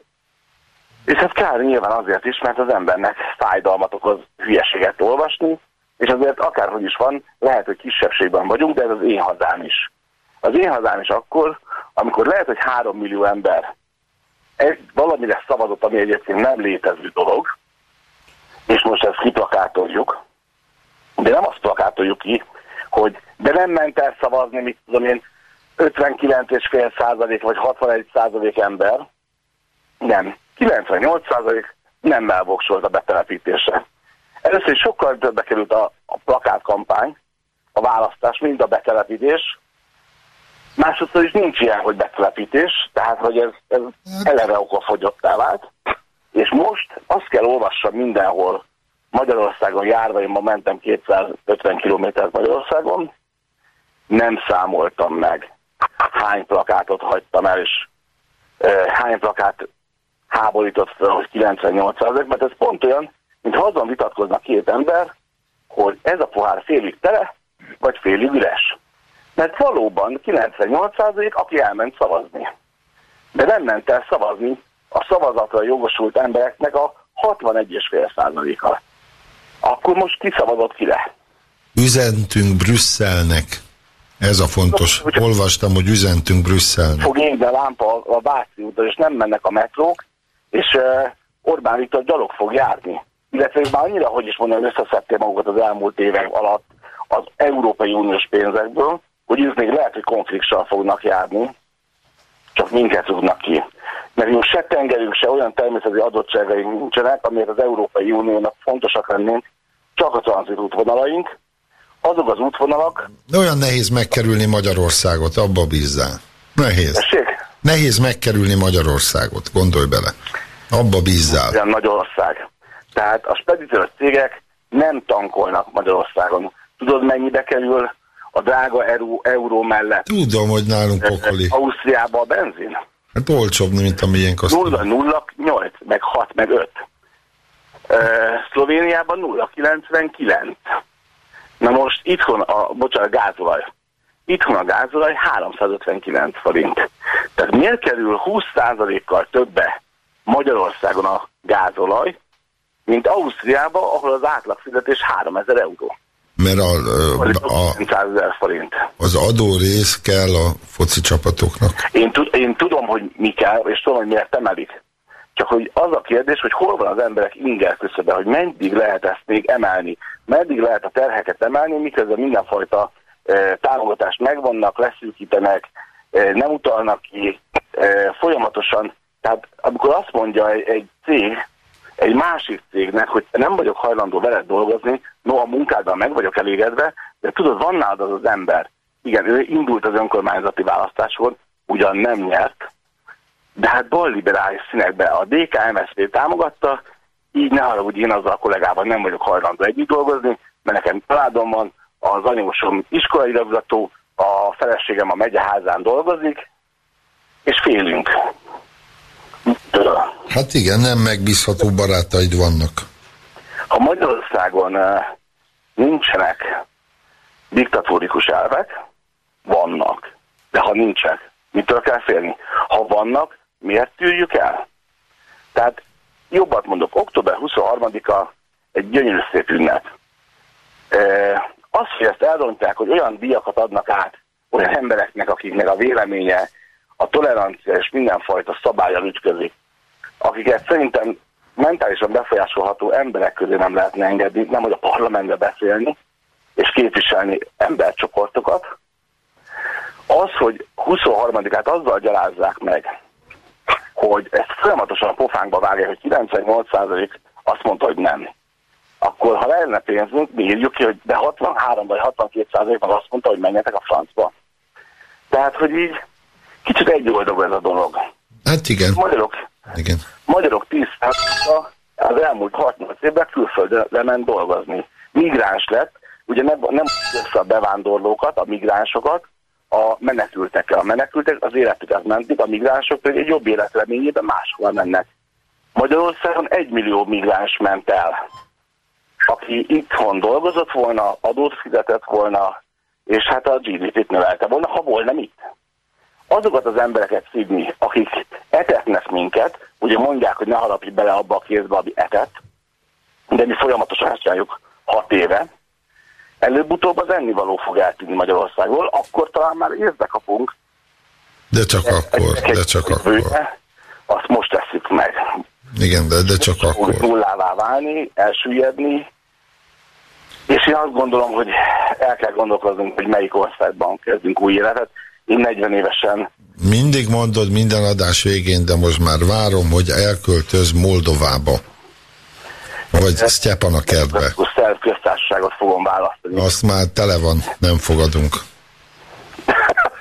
és ez kár nyilván azért is, mert az embernek fájdalmat okoz hülyeséget olvasni, és azért akárhogy is van, lehet, hogy kisebbségben vagyunk, de ez az én hazám is. Az én hazám is akkor, amikor lehet, hogy három millió ember egy, valamire szavazott, ami egyébként nem létező dolog, és most ezt kiplakátoljuk, de nem azt plakátoljuk ki, hogy de nem ment el szavazni, mit tudom én, 59,5 százalék vagy 61 százalék ember, nem. 98 százalék nem elvoksolt a betelepítésre. Először is sokkal többbe került a, a plakátkampány, a választás, mint a betelepítés, Másodszor is nincs ilyen, hogy betelepítés, tehát hogy ez, ez eleve okofogyottá vált. És most azt kell olvassam mindenhol, Magyarországon járva, én ma mentem 250 kilométert Magyarországon, nem számoltam meg, hány plakátot hagytam el, és eh, hány plakát háborított fel, hogy 98% mert ez pont olyan, mint ha azon vitatkoznak két ember, hogy ez a pohár félig tele, vagy félig üres. Mert valóban 98% aki elment szavazni. De nem ment el szavazni a szavazatra jogosult embereknek a 61,5%-a. Akkor most kiszavazott kire? Üzentünk Brüsszelnek. Ez a fontos. Olvastam, hogy üzentünk Brüsszelnek. Fog égni a lámpa a- a Váci úton, és nem mennek a metrók, és Orbán Viktor gyalog fog járni. Illetve már annyira, hogy is mondjam, összeszedték magukat az elmúlt évek alatt az Európai Uniós pénzekből, hogy ők még lehet, hogy konfliktussal fognak járni, csak minket rúgnak ki. Mert jó se tengerünk, se olyan természeti adottságaink nincsenek, amelyek az Európai Uniónak fontosak lennénk, csak a tranzit útvonalaink. Azok az útvonalak, De olyan nehéz megkerülni Magyarországot, abba bízzál. Nehéz. tessék, Nehéz megkerülni Magyarországot, gondolj bele. Abba bízzál. olyan nagy ország. Tehát a speditőr cégek nem tankolnak Magyarországon. Tudod, mennyibe kerül a drága euró, euró mellett Tudom, hogy nálunk pokoli. Ausztriába a benzin? Hát olcsóbb, mint a miénk. Azt 0, 0, 8, meg 6, meg 5. Uh, Szlovéniában 0,99. Na most itthon a, bocsánat, gázolaj. Itthon a gázolaj 359 forint. Tehát miért kerül 20%-kal többe Magyarországon a gázolaj, mint Ausztriába, ahol az átlagfizetés 3000 euró. Mert a, a, a, 100 ezer forint. az adó rész kell a foci csapatoknak. Én, én tudom, hogy mi kell, és tudom, hogy miért emelik. Csak hogy az a kérdés, hogy hol van az emberek inger küszöbe, hogy meddig lehet ezt még emelni, meddig lehet a terheket emelni, miközben mindenfajta támogatást megvannak, leszűkítenek, nem utalnak ki, folyamatosan. Tehát amikor azt mondja egy cég, egy másik cégnek, hogy nem vagyok hajlandó veled dolgozni, no a munkáddal meg vagyok elégedve, de tudod, van nálad az az ember. Igen, ő indult az önkormányzati választáson, ugyan nem nyert, de hát balliberális színekbe a DK-MSZP támogatta, így ne haragudj, én azzal a kollégával nem vagyok hajlandó együtt dolgozni, mert nekem családom van, az anyósom iskolai igazgató, a feleségem a megyeházán dolgozik, és félünk. Hát igen, nem megbízható barátaid vannak. Ha Magyarországon eh, nincsenek diktatórikus elvek, vannak. De ha nincsenek, mitől kell félni? Ha vannak, miért tűrjük el? Tehát jobbat mondok, október 23-a egy gyönyörű szép ünnep. Az, hogy ezt elrontják, hogy olyan díjakat adnak át olyan embereknek, akiknek a véleménye, a tolerancia és mindenfajta szabályon ütközik, akiket szerintem mentálisan befolyásolható emberek közé nem lehetne engedni, nem hogy a parlamentbe beszélni, és képviselni embercsoportokat. Az, hogy 23-át azzal gyalázzák meg, hogy ezt folyamatosan a pofánkba vágják, hogy 98% azt mondta, hogy nem. Akkor, ha lenne pénzünk, mi írjuk ki, hogy de 63 vagy 62%-ban azt mondta, hogy menjetek a francba. Tehát, hogy így kicsit egyoldalú ez a dolog. Hát igen, Magyarok igen. magyarok 10%-a az elmúlt 68 évben külföldre ment dolgozni. Migráns lett, ugye nem, nem össze a bevándorlókat, a migránsokat, a menekültekkel. A menekültek az életüket mentik, a migránsok pedig egy jobb életreményében máshol mennek. Magyarországon egy millió migráns ment el, aki itthon dolgozott volna, adót fizetett volna, és hát a GDP-t növelte volna, ha volna mit azokat az embereket szívni, akik etetnek minket, ugye mondják, hogy ne harapj bele abba a kézbe, ami etet, de mi folyamatosan ezt csináljuk hat éve, előbb-utóbb az ennivaló fog eltűnni Magyarországról, akkor talán már észbe kapunk. De csak akkor, de csak akkor. Azt most tesszük meg. Igen, de, de csak akkor. nullává válni, elsüllyedni, és én azt gondolom, hogy el kell gondolkoznunk, hogy melyik országban kezdünk új életet. Én 40 évesen Mindig mondod minden adás végén, de most már várom, hogy elköltöz Moldovába. Vagy Sztyepanakertbe. a szerb köztársaságot fogom választani. Azt már tele van, nem fogadunk.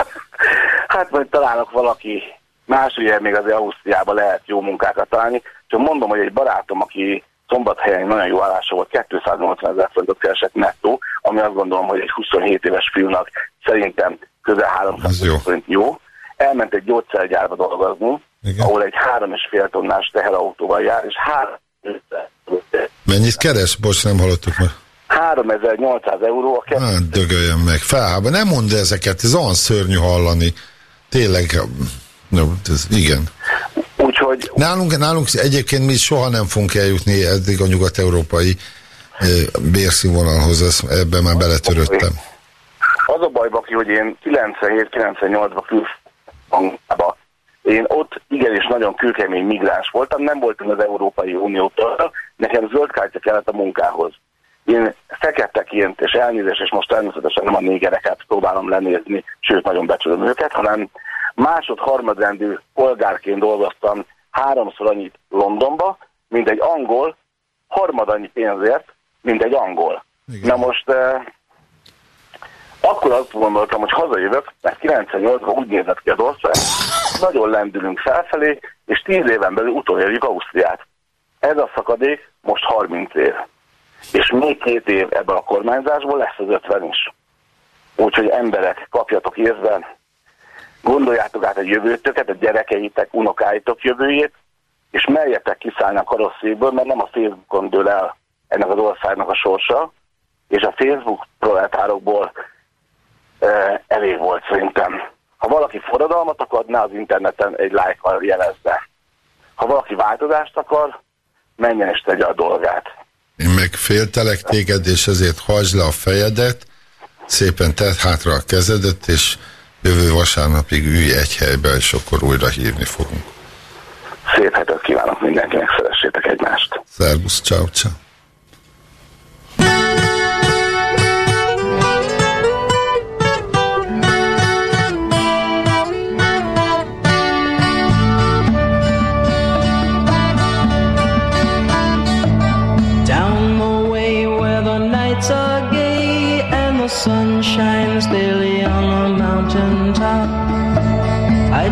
Hát majd találok valaki más, ugye még azért Ausztriában lehet jó munkákat találni. Csak mondom, hogy egy barátom, aki szombathelyen nagyon jó állása volt, 280 ezer forintot keresett nettó, ami azt gondolom, hogy egy 27 éves fiúnak szerintem közel 300 jó. forint jó. Elment egy gyógyszergyárba dolgozni, Igen. ahol egy 3,5 tonnás teherautóval jár, és három Mennyit keres? Bocs, nem hallottuk meg. 3800 euró a kettő. Hát, dögöljön meg. Felhába, nem mondd ezeket, ez olyan szörnyű hallani. Tényleg, no, ez, igen. Úgyhogy Nálunk, nálunk egyébként mi soha nem fogunk eljutni eddig a nyugat-európai eh, bérszínvonalhoz, ezt, ebben már beletörődtem. Az a baj, Baki, hogy én 97-98-ban külföldbe én ott igenis nagyon kőkemény migráns voltam, nem voltam az Európai Uniótól, nekem zöld kártya kellett a munkához. Én feketeként, és elnézést, és most természetesen nem a négereket próbálom lenézni, sőt, nagyon becsülöm őket, hanem másod-harmadrendű polgárként dolgoztam háromszor annyit Londonba, mint egy angol, harmad annyi pénzért, mint egy angol. Igen. Na most eh, akkor azt gondoltam, hogy hazajövök, mert 98-ban úgy nézett ki az ország, nagyon lendülünk felfelé, és 10 éven belül utolérjük Ausztriát. Ez a szakadék most 30 év. És még két év ebben a kormányzásból lesz az 50 is. Úgyhogy emberek, kapjatok észben, gondoljátok át a jövőtöket, a gyerekeitek, unokáitok jövőjét, és merjetek kiszállni a karosszékből, mert nem a Facebookon dől el ennek az országnak a sorsa, és a Facebook proletárokból eh, elég volt szerintem. Ha valaki forradalmat akar, ne az interneten egy lájkkal jelezze. Ha valaki változást akar, menjen és tegye a dolgát. Én meg féltelek téged, és ezért hajtsd le a fejedet, szépen tedd hátra a kezedet, és jövő vasárnapig ülj egy helyben, és akkor újra hívni fogunk. Szép hetet kívánok mindenkinek, szeressétek egymást. Szervusz, ciao, ciao. Down the way where the nights are gay and the sun shines daily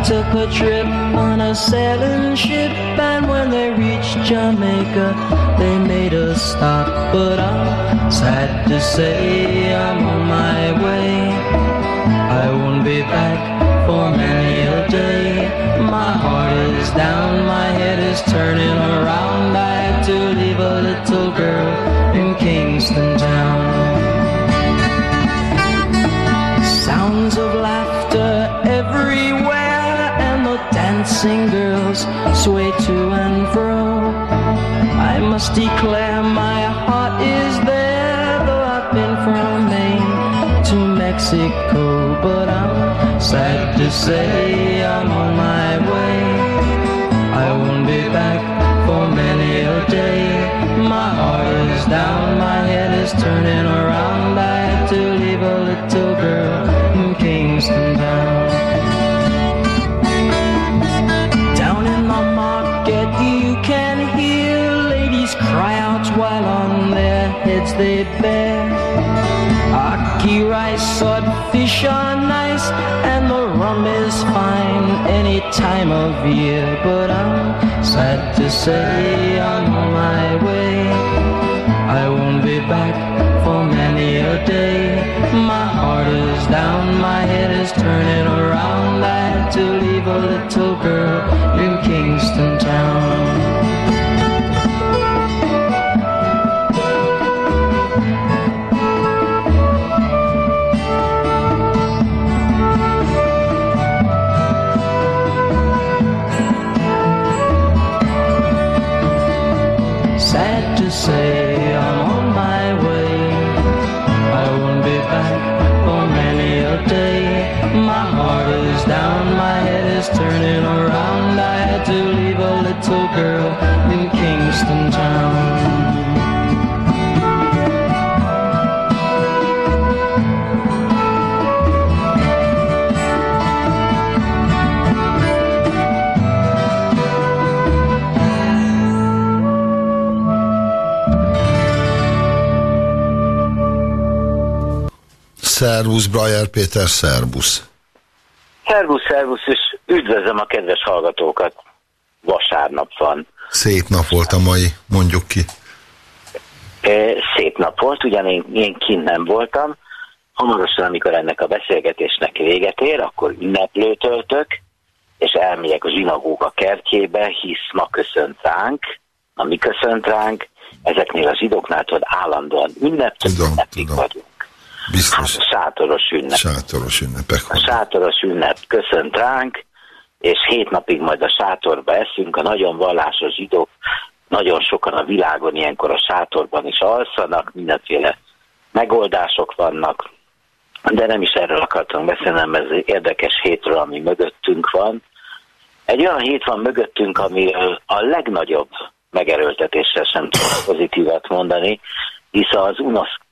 took a trip on a sailing ship, and when they reached Jamaica, they made a stop. But I'm sad to say I'm on my way. I won't be back for many a day. My heart is down, my head is turning around. I had to leave a little girl in Kingston Town. Dancing girls sway to and fro. I must declare my heart is there, though I've been from Maine to Mexico. But I'm sad to say I'm on my way. I won't be back for many a day. My heart is down, my head is turning around. I had to leave a little girl they bear. Aki rice, swordfish are nice, and the rum is fine any time of year. But I'm sad to say on my way. I won't be back for many a day. My heart is down, my head is turning around. I had to leave a little girl in Kingston girl in Kingston Town. Szervusz, Brajer Péter, szervusz. Szervusz, szervusz, és üdvözlöm a kedves hallgatókat. Vasárnap van. Szép nap volt a mai, mondjuk ki. Szép nap volt, ugyan én, én kint nem voltam. Hamarosan, amikor ennek a beszélgetésnek véget ér, akkor ünneplőt töltök, és elmegyek a zsinagóga kertjébe, hisz ma köszönt ránk, na mi köszönt ránk, ezeknél a zsidóknál tudod állandóan ünnep, Tudom, ünnepig tudom. vagyunk. Biztos. Hát a sátoros ünnep. Sátoros ünnepek A sátoros ünnep köszönt ránk, és hét napig majd a sátorba eszünk, a nagyon vallásos zsidók, nagyon sokan a világon ilyenkor a sátorban is alszanak, mindenféle megoldások vannak, de nem is erről akartam beszélni, hanem ez érdekes hétről, ami mögöttünk van. Egy olyan hét van mögöttünk, ami a legnagyobb megerőltetéssel sem tudok pozitívat mondani, hisz az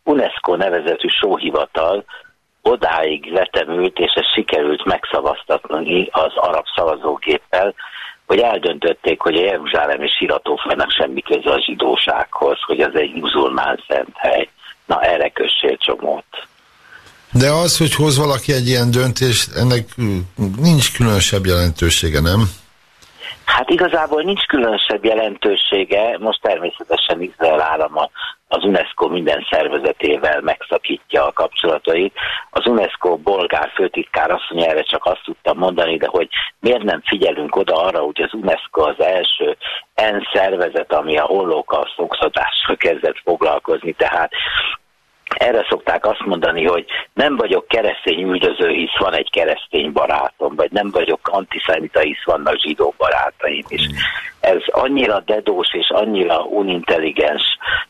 UNESCO nevezetű sóhivatal odáig vetemült, és ez sikerült megszavaztatni az arab szavazógéppel, hogy eldöntötték, hogy a Jeruzsálemi siratófának semmi köze a zsidósághoz, hogy az egy muzulmán szent hely. Na erre kössél csomót. De az, hogy hoz valaki egy ilyen döntést, ennek nincs különösebb jelentősége, nem? Hát igazából nincs különösebb jelentősége, most természetesen Izrael állama az UNESCO minden szervezetével megszakítja a kapcsolatait. Az UNESCO bolgár főtitkár mondja, erre csak azt tudtam mondani, de hogy miért nem figyelünk oda arra, hogy az UNESCO az első ENSZ szervezet, ami a holokauszt oktatással kezdett foglalkozni, tehát erre szokták azt mondani, hogy nem vagyok keresztény üldöző, hisz van egy keresztény barátom, vagy nem vagyok antiszemita, hisz vannak zsidó barátaim is. Ez annyira dedós és annyira unintelligens,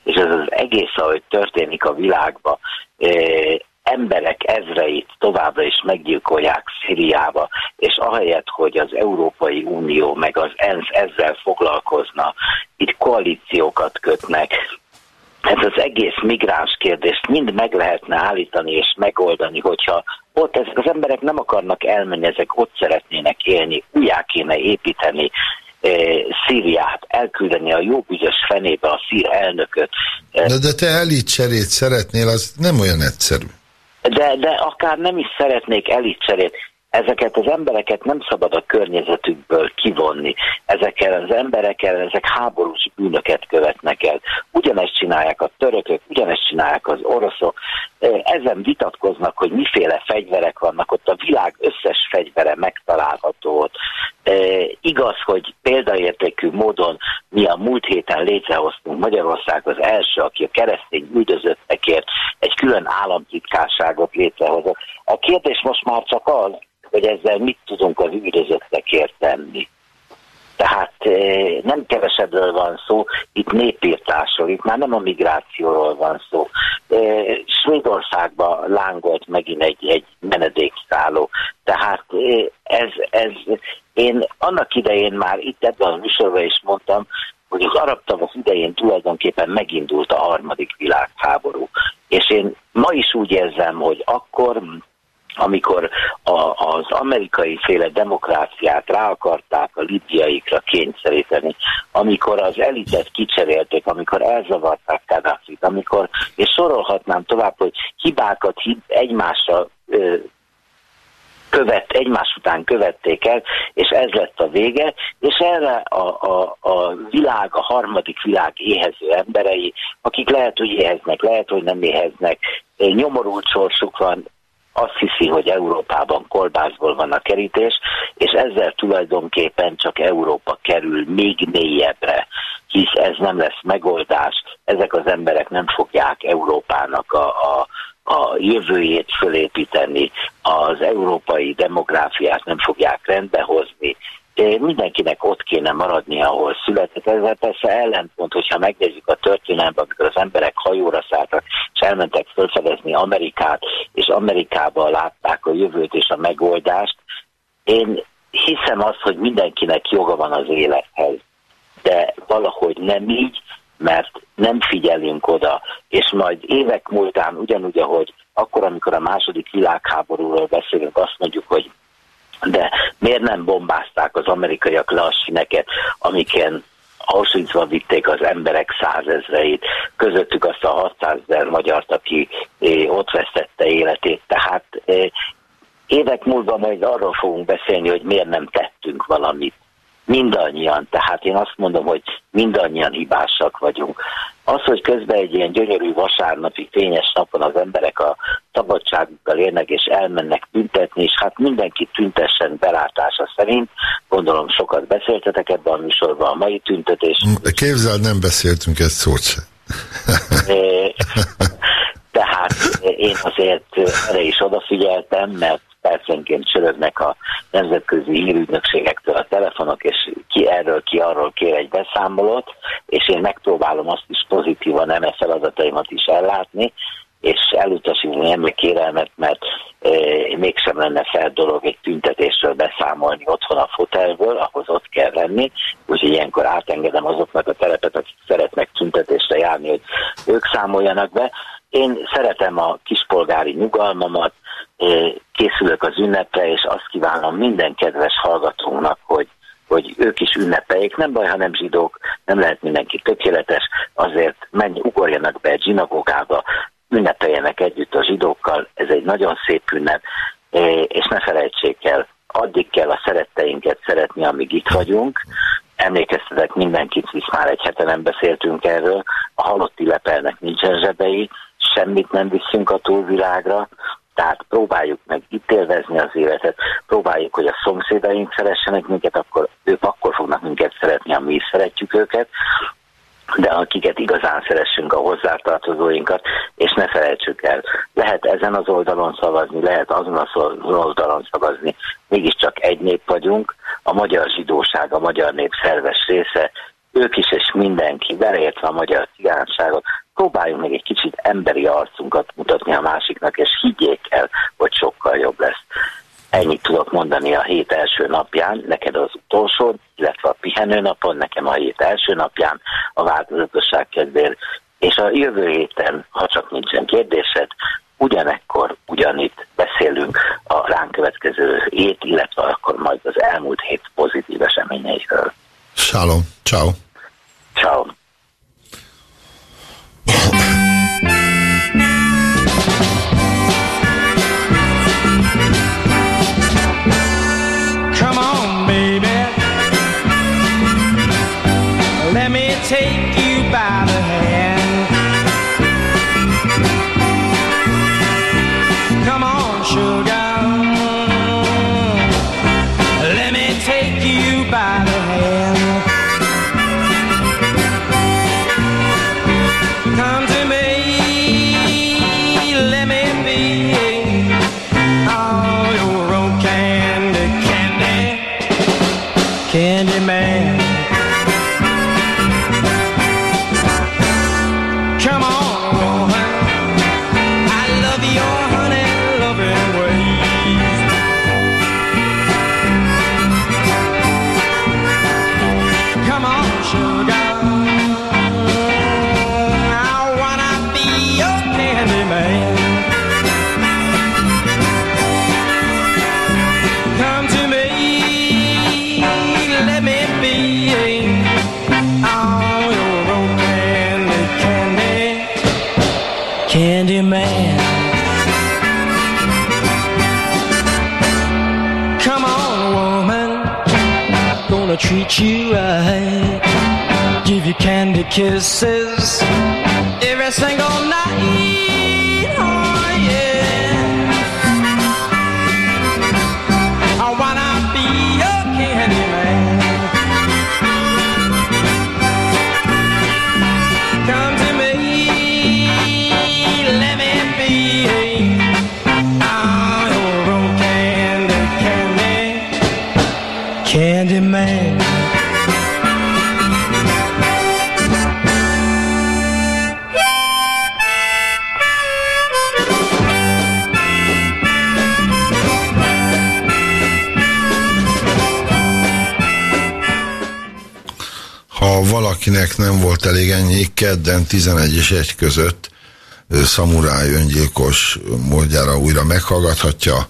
és ez az egész, ahogy történik a világban, eh, emberek ezreit továbbra is meggyilkolják Szíriába, és ahelyett, hogy az Európai Unió meg az ENSZ ezzel foglalkozna, itt koalíciókat kötnek, ez az egész migráns kérdést mind meg lehetne állítani és megoldani, hogyha ott ezek az emberek nem akarnak elmenni, ezek ott szeretnének élni, újjá kéne építeni eh, Szíriát, elküldeni a jobbügyös fenébe a szír elnököt, eh, De, de te elitcserét szeretnél, az nem olyan egyszerű. de, de akár nem is szeretnék elitcserét. Ezeket az embereket nem szabad a környezetükből kivonni. Ezekkel az emberekkel, ezek háborús bűnöket követnek el. Ugyanezt csinálják a törökök, ugyanezt csinálják az oroszok. Ezen vitatkoznak, hogy miféle fegyverek vannak ott, a világ összes fegyvere megtalálható Igaz, hogy példaértékű módon mi a múlt héten létrehoztunk Magyarország az első, aki a keresztény üldözöttekért egy külön államtitkárságot létrehozott. A kérdés most már csak az, hogy ezzel mit tudunk az üldözöttekért tenni. Tehát eh, nem kevesebbről van szó, itt népírtásról, itt már nem a migrációról van szó. Eh, Svédországban lángolt megint egy, egy menedékszálló. Tehát eh, ez, ez, én annak idején már itt ebben a műsorban is mondtam, hogy az arab tavasz idején tulajdonképpen megindult a harmadik világháború. És én ma is úgy érzem, hogy akkor amikor a, az amerikai féle demokráciát rá akarták a libiaikra kényszeríteni, amikor az elitet kicserélték, amikor elzavarták Kaddafit, amikor, és sorolhatnám tovább, hogy hibákat hib, egymásra ö, követ, egymás után követték el, és ez lett a vége, és erre a, a, a világ, a harmadik világ éhező emberei, akik lehet, hogy éheznek, lehet, hogy nem éheznek, nyomorult sorsuk van, azt hiszi, hogy Európában kolbászból van a kerítés, és ezzel tulajdonképpen csak Európa kerül még mélyebbre, hisz ez nem lesz megoldás, ezek az emberek nem fogják Európának a, a, a jövőjét fölépíteni, az európai demográfiát nem fogják rendbehozni, Eh, mindenkinek ott kéne maradni, ahol született. Ez persze ellentmond, hogyha megnézzük a történelemben, amikor az emberek hajóra szálltak, és elmentek felfedezni Amerikát, és Amerikában látták a jövőt és a megoldást. Én hiszem azt, hogy mindenkinek joga van az élethez, de valahogy nem így, mert nem figyelünk oda, és majd évek múltán ugyanúgy, ahogy akkor, amikor a második világháborúról beszélünk, azt mondjuk, hogy de miért nem bombázták az amerikaiak le a sineket, amiken Auschwitzba vitték az emberek százezreit, közöttük azt a 600 ezer magyart, aki eh, ott vesztette életét. Tehát eh, évek múlva majd arról fogunk beszélni, hogy miért nem tettünk valamit. Mindannyian, tehát én azt mondom, hogy mindannyian hibásak vagyunk. Az, hogy közben egy ilyen gyönyörű vasárnapi fényes napon az emberek a szabadságukkal érnek és elmennek tüntetni, és hát mindenki tüntessen belátása szerint, gondolom sokat beszéltetek ebben a műsorban a mai tüntetés. Képzeld, nem beszéltünk egy szót se. Eh, Tehát én azért erre is odafigyeltem, mert percenként csörögnek a nemzetközi hírügynökségektől a telefonok, és ki erről, ki arról kér egy beszámolót, és én megpróbálom azt is pozitívan eme feladataimat is ellátni, és elutasítani emi kérelmet, mert e, mégsem lenne fel dolog egy tüntetésről beszámolni otthon a fotelből, ahhoz ott kell lenni, úgyhogy ilyenkor átengedem azoknak a telepet, akik szeretnek tüntetésre járni, hogy ők számoljanak be. Én szeretem a kispolgári nyugalmamat, készülök az ünnepre, és azt kívánom minden kedves hallgatónak, hogy, hogy ők is ünnepeljék. Nem baj, ha nem zsidók, nem lehet mindenki tökéletes, azért menj, ugorjanak be egy zsinagógába, ünnepeljenek együtt a zsidókkal, ez egy nagyon szép ünnep, és ne felejtsék el, addig kell a szeretteinket szeretni, amíg itt vagyunk. Emlékeztetek mindenkit, hisz már egy hete nem beszéltünk erről, a halotti lepelnek nincsen zsebei, semmit nem viszünk a túlvilágra, tehát próbáljuk meg itt élvezni az életet, próbáljuk, hogy a szomszédaink szeressenek minket, akkor ők akkor fognak minket szeretni, is szeretjük őket, de akiket igazán szeressünk a hozzátartozóinkat, és ne felejtsük el, lehet ezen az oldalon szavazni, lehet azon az oldalon szavazni, mégiscsak egy nép vagyunk, a magyar zsidóság a magyar nép szerves része, ők is és mindenki, beleértve a magyar cigányságot, próbáljunk meg egy kicsit emberi arcunkat mutatni a másiknak, és higgyék el, hogy sokkal jobb lesz. Ennyit tudok mondani a hét első napján, neked az utolsó, illetve a pihenő napon, nekem a hét első napján a változatosság kedvéért, és a jövő héten, ha csak nincsen kérdésed, ugyanekkor, ugyanitt beszélünk a ránk következő hét, illetve akkor majd az elmúlt hét pozitív eseményeiről. Shalom, ciao. Ciao. Come on, baby. Let me take you kisses. Every single ennyi, kedden 11 és 1 között szamuráj öngyilkos módjára újra meghallgathatja.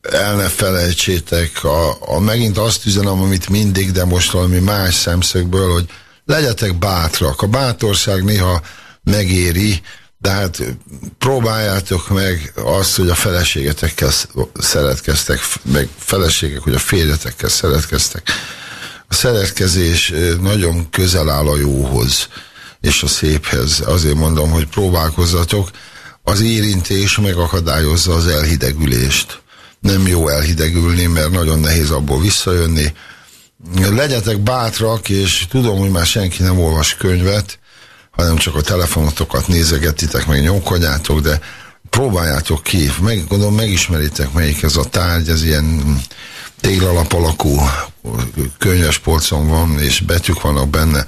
El ne felejtsétek, a, a, megint azt üzenem, amit mindig, de most valami más szemszögből, hogy legyetek bátrak. A bátorság néha megéri, de hát próbáljátok meg azt, hogy a feleségetekkel sz- szeretkeztek, meg feleségek, hogy a férjetekkel szeretkeztek. A szeretkezés nagyon közel áll a jóhoz és a széphez. Azért mondom, hogy próbálkozzatok. Az érintés megakadályozza az elhidegülést. Nem jó elhidegülni, mert nagyon nehéz abból visszajönni. Legyetek bátrak, és tudom, hogy már senki nem olvas könyvet, hanem csak a telefonotokat nézegetitek, meg nyomkodjátok, de próbáljátok ki, meg, gondolom megismeritek, melyik ez a tárgy, ez ilyen téglalap alakú könyves polcon van, és betűk vannak benne.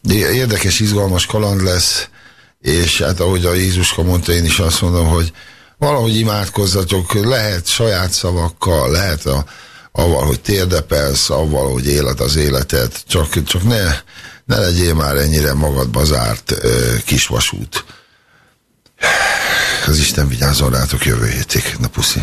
De Érdekes, izgalmas kaland lesz, és hát ahogy a Jézuska mondta, én is azt mondom, hogy valahogy imádkozzatok, lehet saját szavakkal, lehet a, avval, hogy térdepelsz, avval, hogy éled az életet, csak, csak ne, ne legyél már ennyire magadba zárt kisvasút. Az Isten vigyázzon rátok jövő hétig. Na puszi.